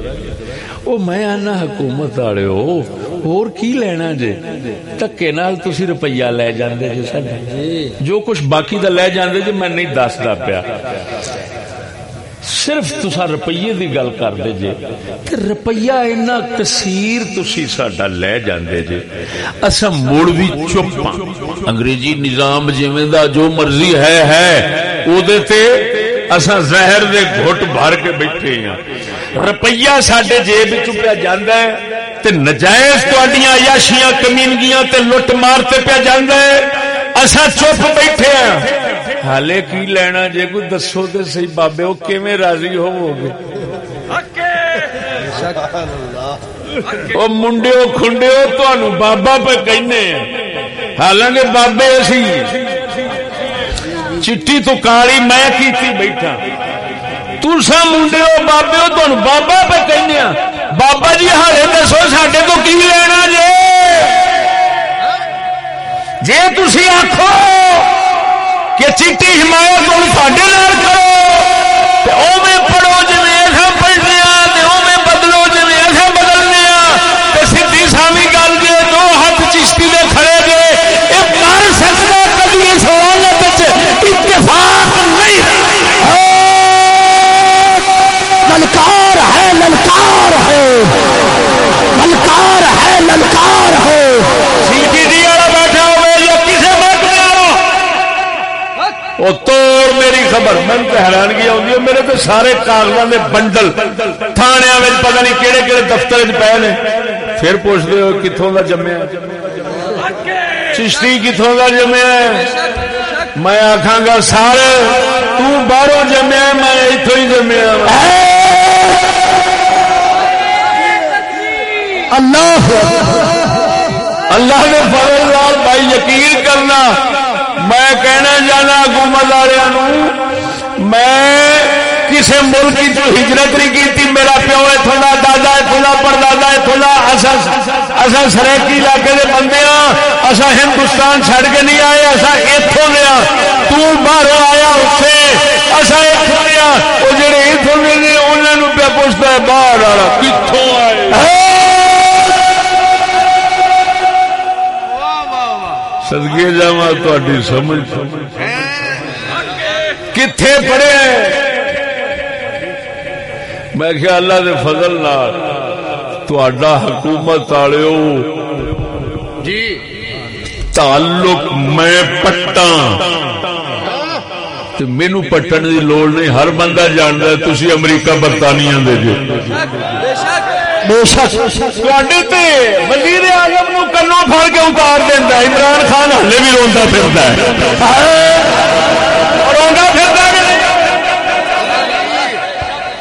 وہ میں حکومت والے اور کی لینا جے تکے نال تسی روپیہ لے جاندے جے ساڈے جو کچھ باقی دا لے جاندے جے میں نہیں دسدا پیا صرف تسا روپیے دی گل کر دے جے کہ روپیہ اینا کثیر تسی ساڈا لے جاندے جے اسا مڑ بھی چپ انگریزی نظام جویں دا جو مرضی ہے ہے او دے تے اسا زہر دے گھٹ بھر کے بیٹھے ہیں۔ روپیہ ساڈے جیب وچ پیا جاندا ہے تے نجائز تواڈیاں عیاشیاں کمینگیاں تے لٹ مار تے پیا جاندا ہے۔ اسا چپ بیٹھے ہیں۔ حالے کی لینا جے کوئی دسو تے صحیح بابے او کیویں راضی ہوو گے او منڈیو کھنڈیو تانوں بابا پہ کہنے حالانکہ بابے اسی چٹی تو کالی میں کیتی بیٹھا۔ تسا منڈے ہو بابے ہو تانوں بابا پہ کہنے ہاں، بابا جی ہالے دسو سڈے تو کی لینا جی جی تھی آخو کہ چیٹی حمایت ہوں سڈے کرو پڑھو جی ایسا پڑھنے میں بدلو جی ایسا بدلنے تو سی سامی گل جی دو ہاتھ چشتی میں کھڑے گے یہ کر سکتا کبھی سوال اتفاق نہیں للکار ہے للکار ہے للکار ہے للکار ہے بیٹھا وہ توڑ میری خبر من تو حیرانگی آتی ہے، میرے تو سارے کاغذات کے بنڈل تھانے پتہ نہیں کہڑے کہڑے دفتر پے نے۔ پھر پوچھتے ہو کتوں کا جمیا چشتی کتوں کا جمیا میں آخا گا سارے تاہروں جمیا میں اتو ہی جمیا اللہ! اللہ نے فضل لال بھائی یقین کرنا، میں کہنا جانا حکومت والوں میں کسی ملک جو ہجرت نہیں کی میرا پیو ہے تھوڑا دادا ہے تھوڑا پردادا ہے تھوڑا اصل سریکی علاقے کے بندے ہاں اصا ہندوستان چڑھ کے نہیں آئے اصا اتوں گیا ہاں۔ تاہر آیا اسے اصا اتوں گیا ہاں۔ وہ جڑے اتوں دے نے انہوں پہ پوچھتا ہے باہر والا کتوں آئے؟ سدگے جا سمجھ۔ سمجھ کتنے پڑے میں کیا اللہ دے فضل نال تھوڑا حکومت والو جی۔ تعلق میں پٹا مینو پٹن دی لوڑ نہیں ہر بندہ جانتا ہے تھی امریکہ برطانیہ دے جو۔ بے شک۔ وزیر اعظم نو کنو پھڑ کے اتار دینا عمران خان ہلے بھی روندا پھردا ہے روندا پھردا ہے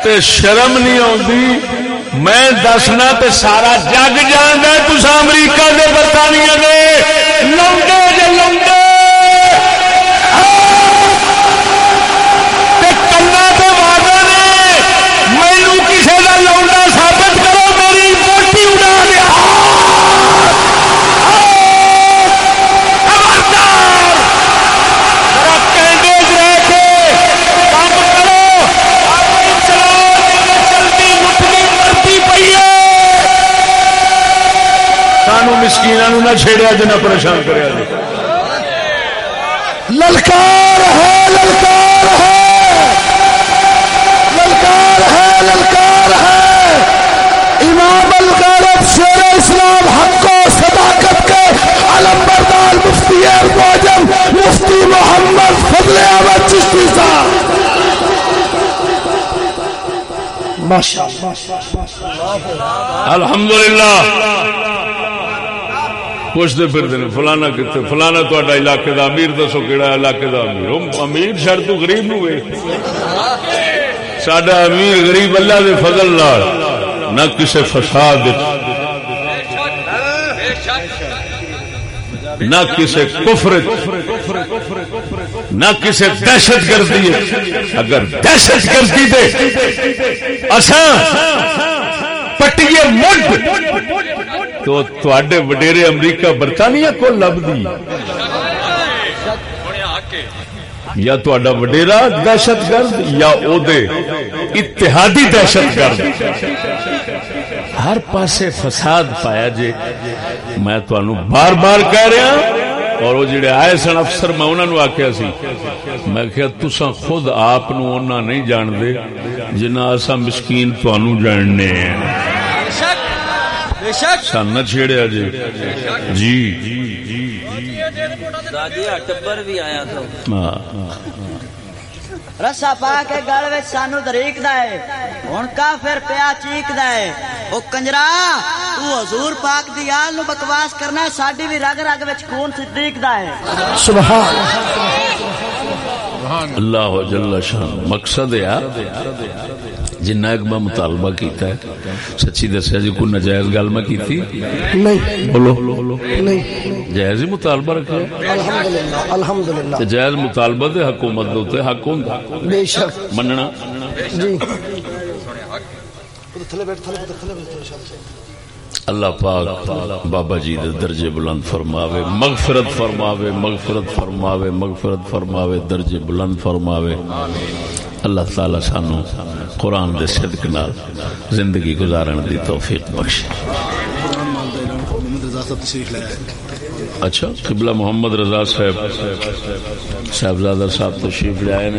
تے شرم نہیں آتی میں دسنا تے سارا جگ جانا تسا امریکہ دے برطانیہ دے۔ لونڈے مسکین نہ چھیڑیا جنا پریشان کریا جی للکار ہے للکار ہے للکار ہے للکار ہے امام الغیرت شیر اسلام حق و صداقت کے علم بردار مفتی ارواجم مفتی محمد فضل احمد چشتی صاحب ماشاء الحمدللہ। پوچھتے پھرتے ہیں فلانا کتنے فلانا تا علاقے دا امیر، دسو کہڑا علاقے دا امیر۔ امیر شر تو غریب نو سڈا امیر غریب اللہ دے فضل نال، نہ کسے فساد نہ کسے کفر نہ کسے دہشت گردی اگر دہشت گردی دے، اساں پٹیے مڈ تو تھوڑے وڈیرے امریکہ برطانیہ کو لب یا تھوڑا وڈیرا دہشت گرد یا او دے اتحادی دہشت گرد۔ ہر پاسے فساد پایا جے۔ میں تمہوں بار بار کہہ رہا اور وہ جڑے آئے سن افسر، میں انہوں نے آخیا سی۔ میں کیا تسا خود آپ نہیں جان دے جنہ اصا مسکین تنوع جاننے ہیں۔ سن چھیڑیا جی جی ٹبر بھی آیا ہاں رسا پا کے گل سانو دریک دے ہوں کافر پیا چیک دے او کنجرا تو حضور پاک دی آل نو بکواس کرنا ساڈی بھی رگ رگ وچ خون صدیق دا ہے سبحان اللہ جل شان مقصد ہے جنہ ایک میں مطالبہ کیتا ہے سچی دسیا جی کوئی نجائز گل میں کی تھی نہیں۔ بولو۔ نہیں۔ جائز ہی مطالبہ رکھے الحمدللہ الحمدللہ۔ تے جائز مطالبہ دے حکومت دے اوتے حق ہوندا؟ بے شک۔ مننا؟ جی۔ اللہ پاک بابا جی دے درجے بلند فرماوے مغفرت فرماوے مغفرت فرماوے مغفرت فرماوے درجے بلند فرماوے۔ اللہ تعالی سانو قرآن دے صدق نال زندگی گزارن دی توفیق بخش اچھا قبلہ محمد رضا صاحب۔ صاحبزادہ صاحب تشریف لے آئے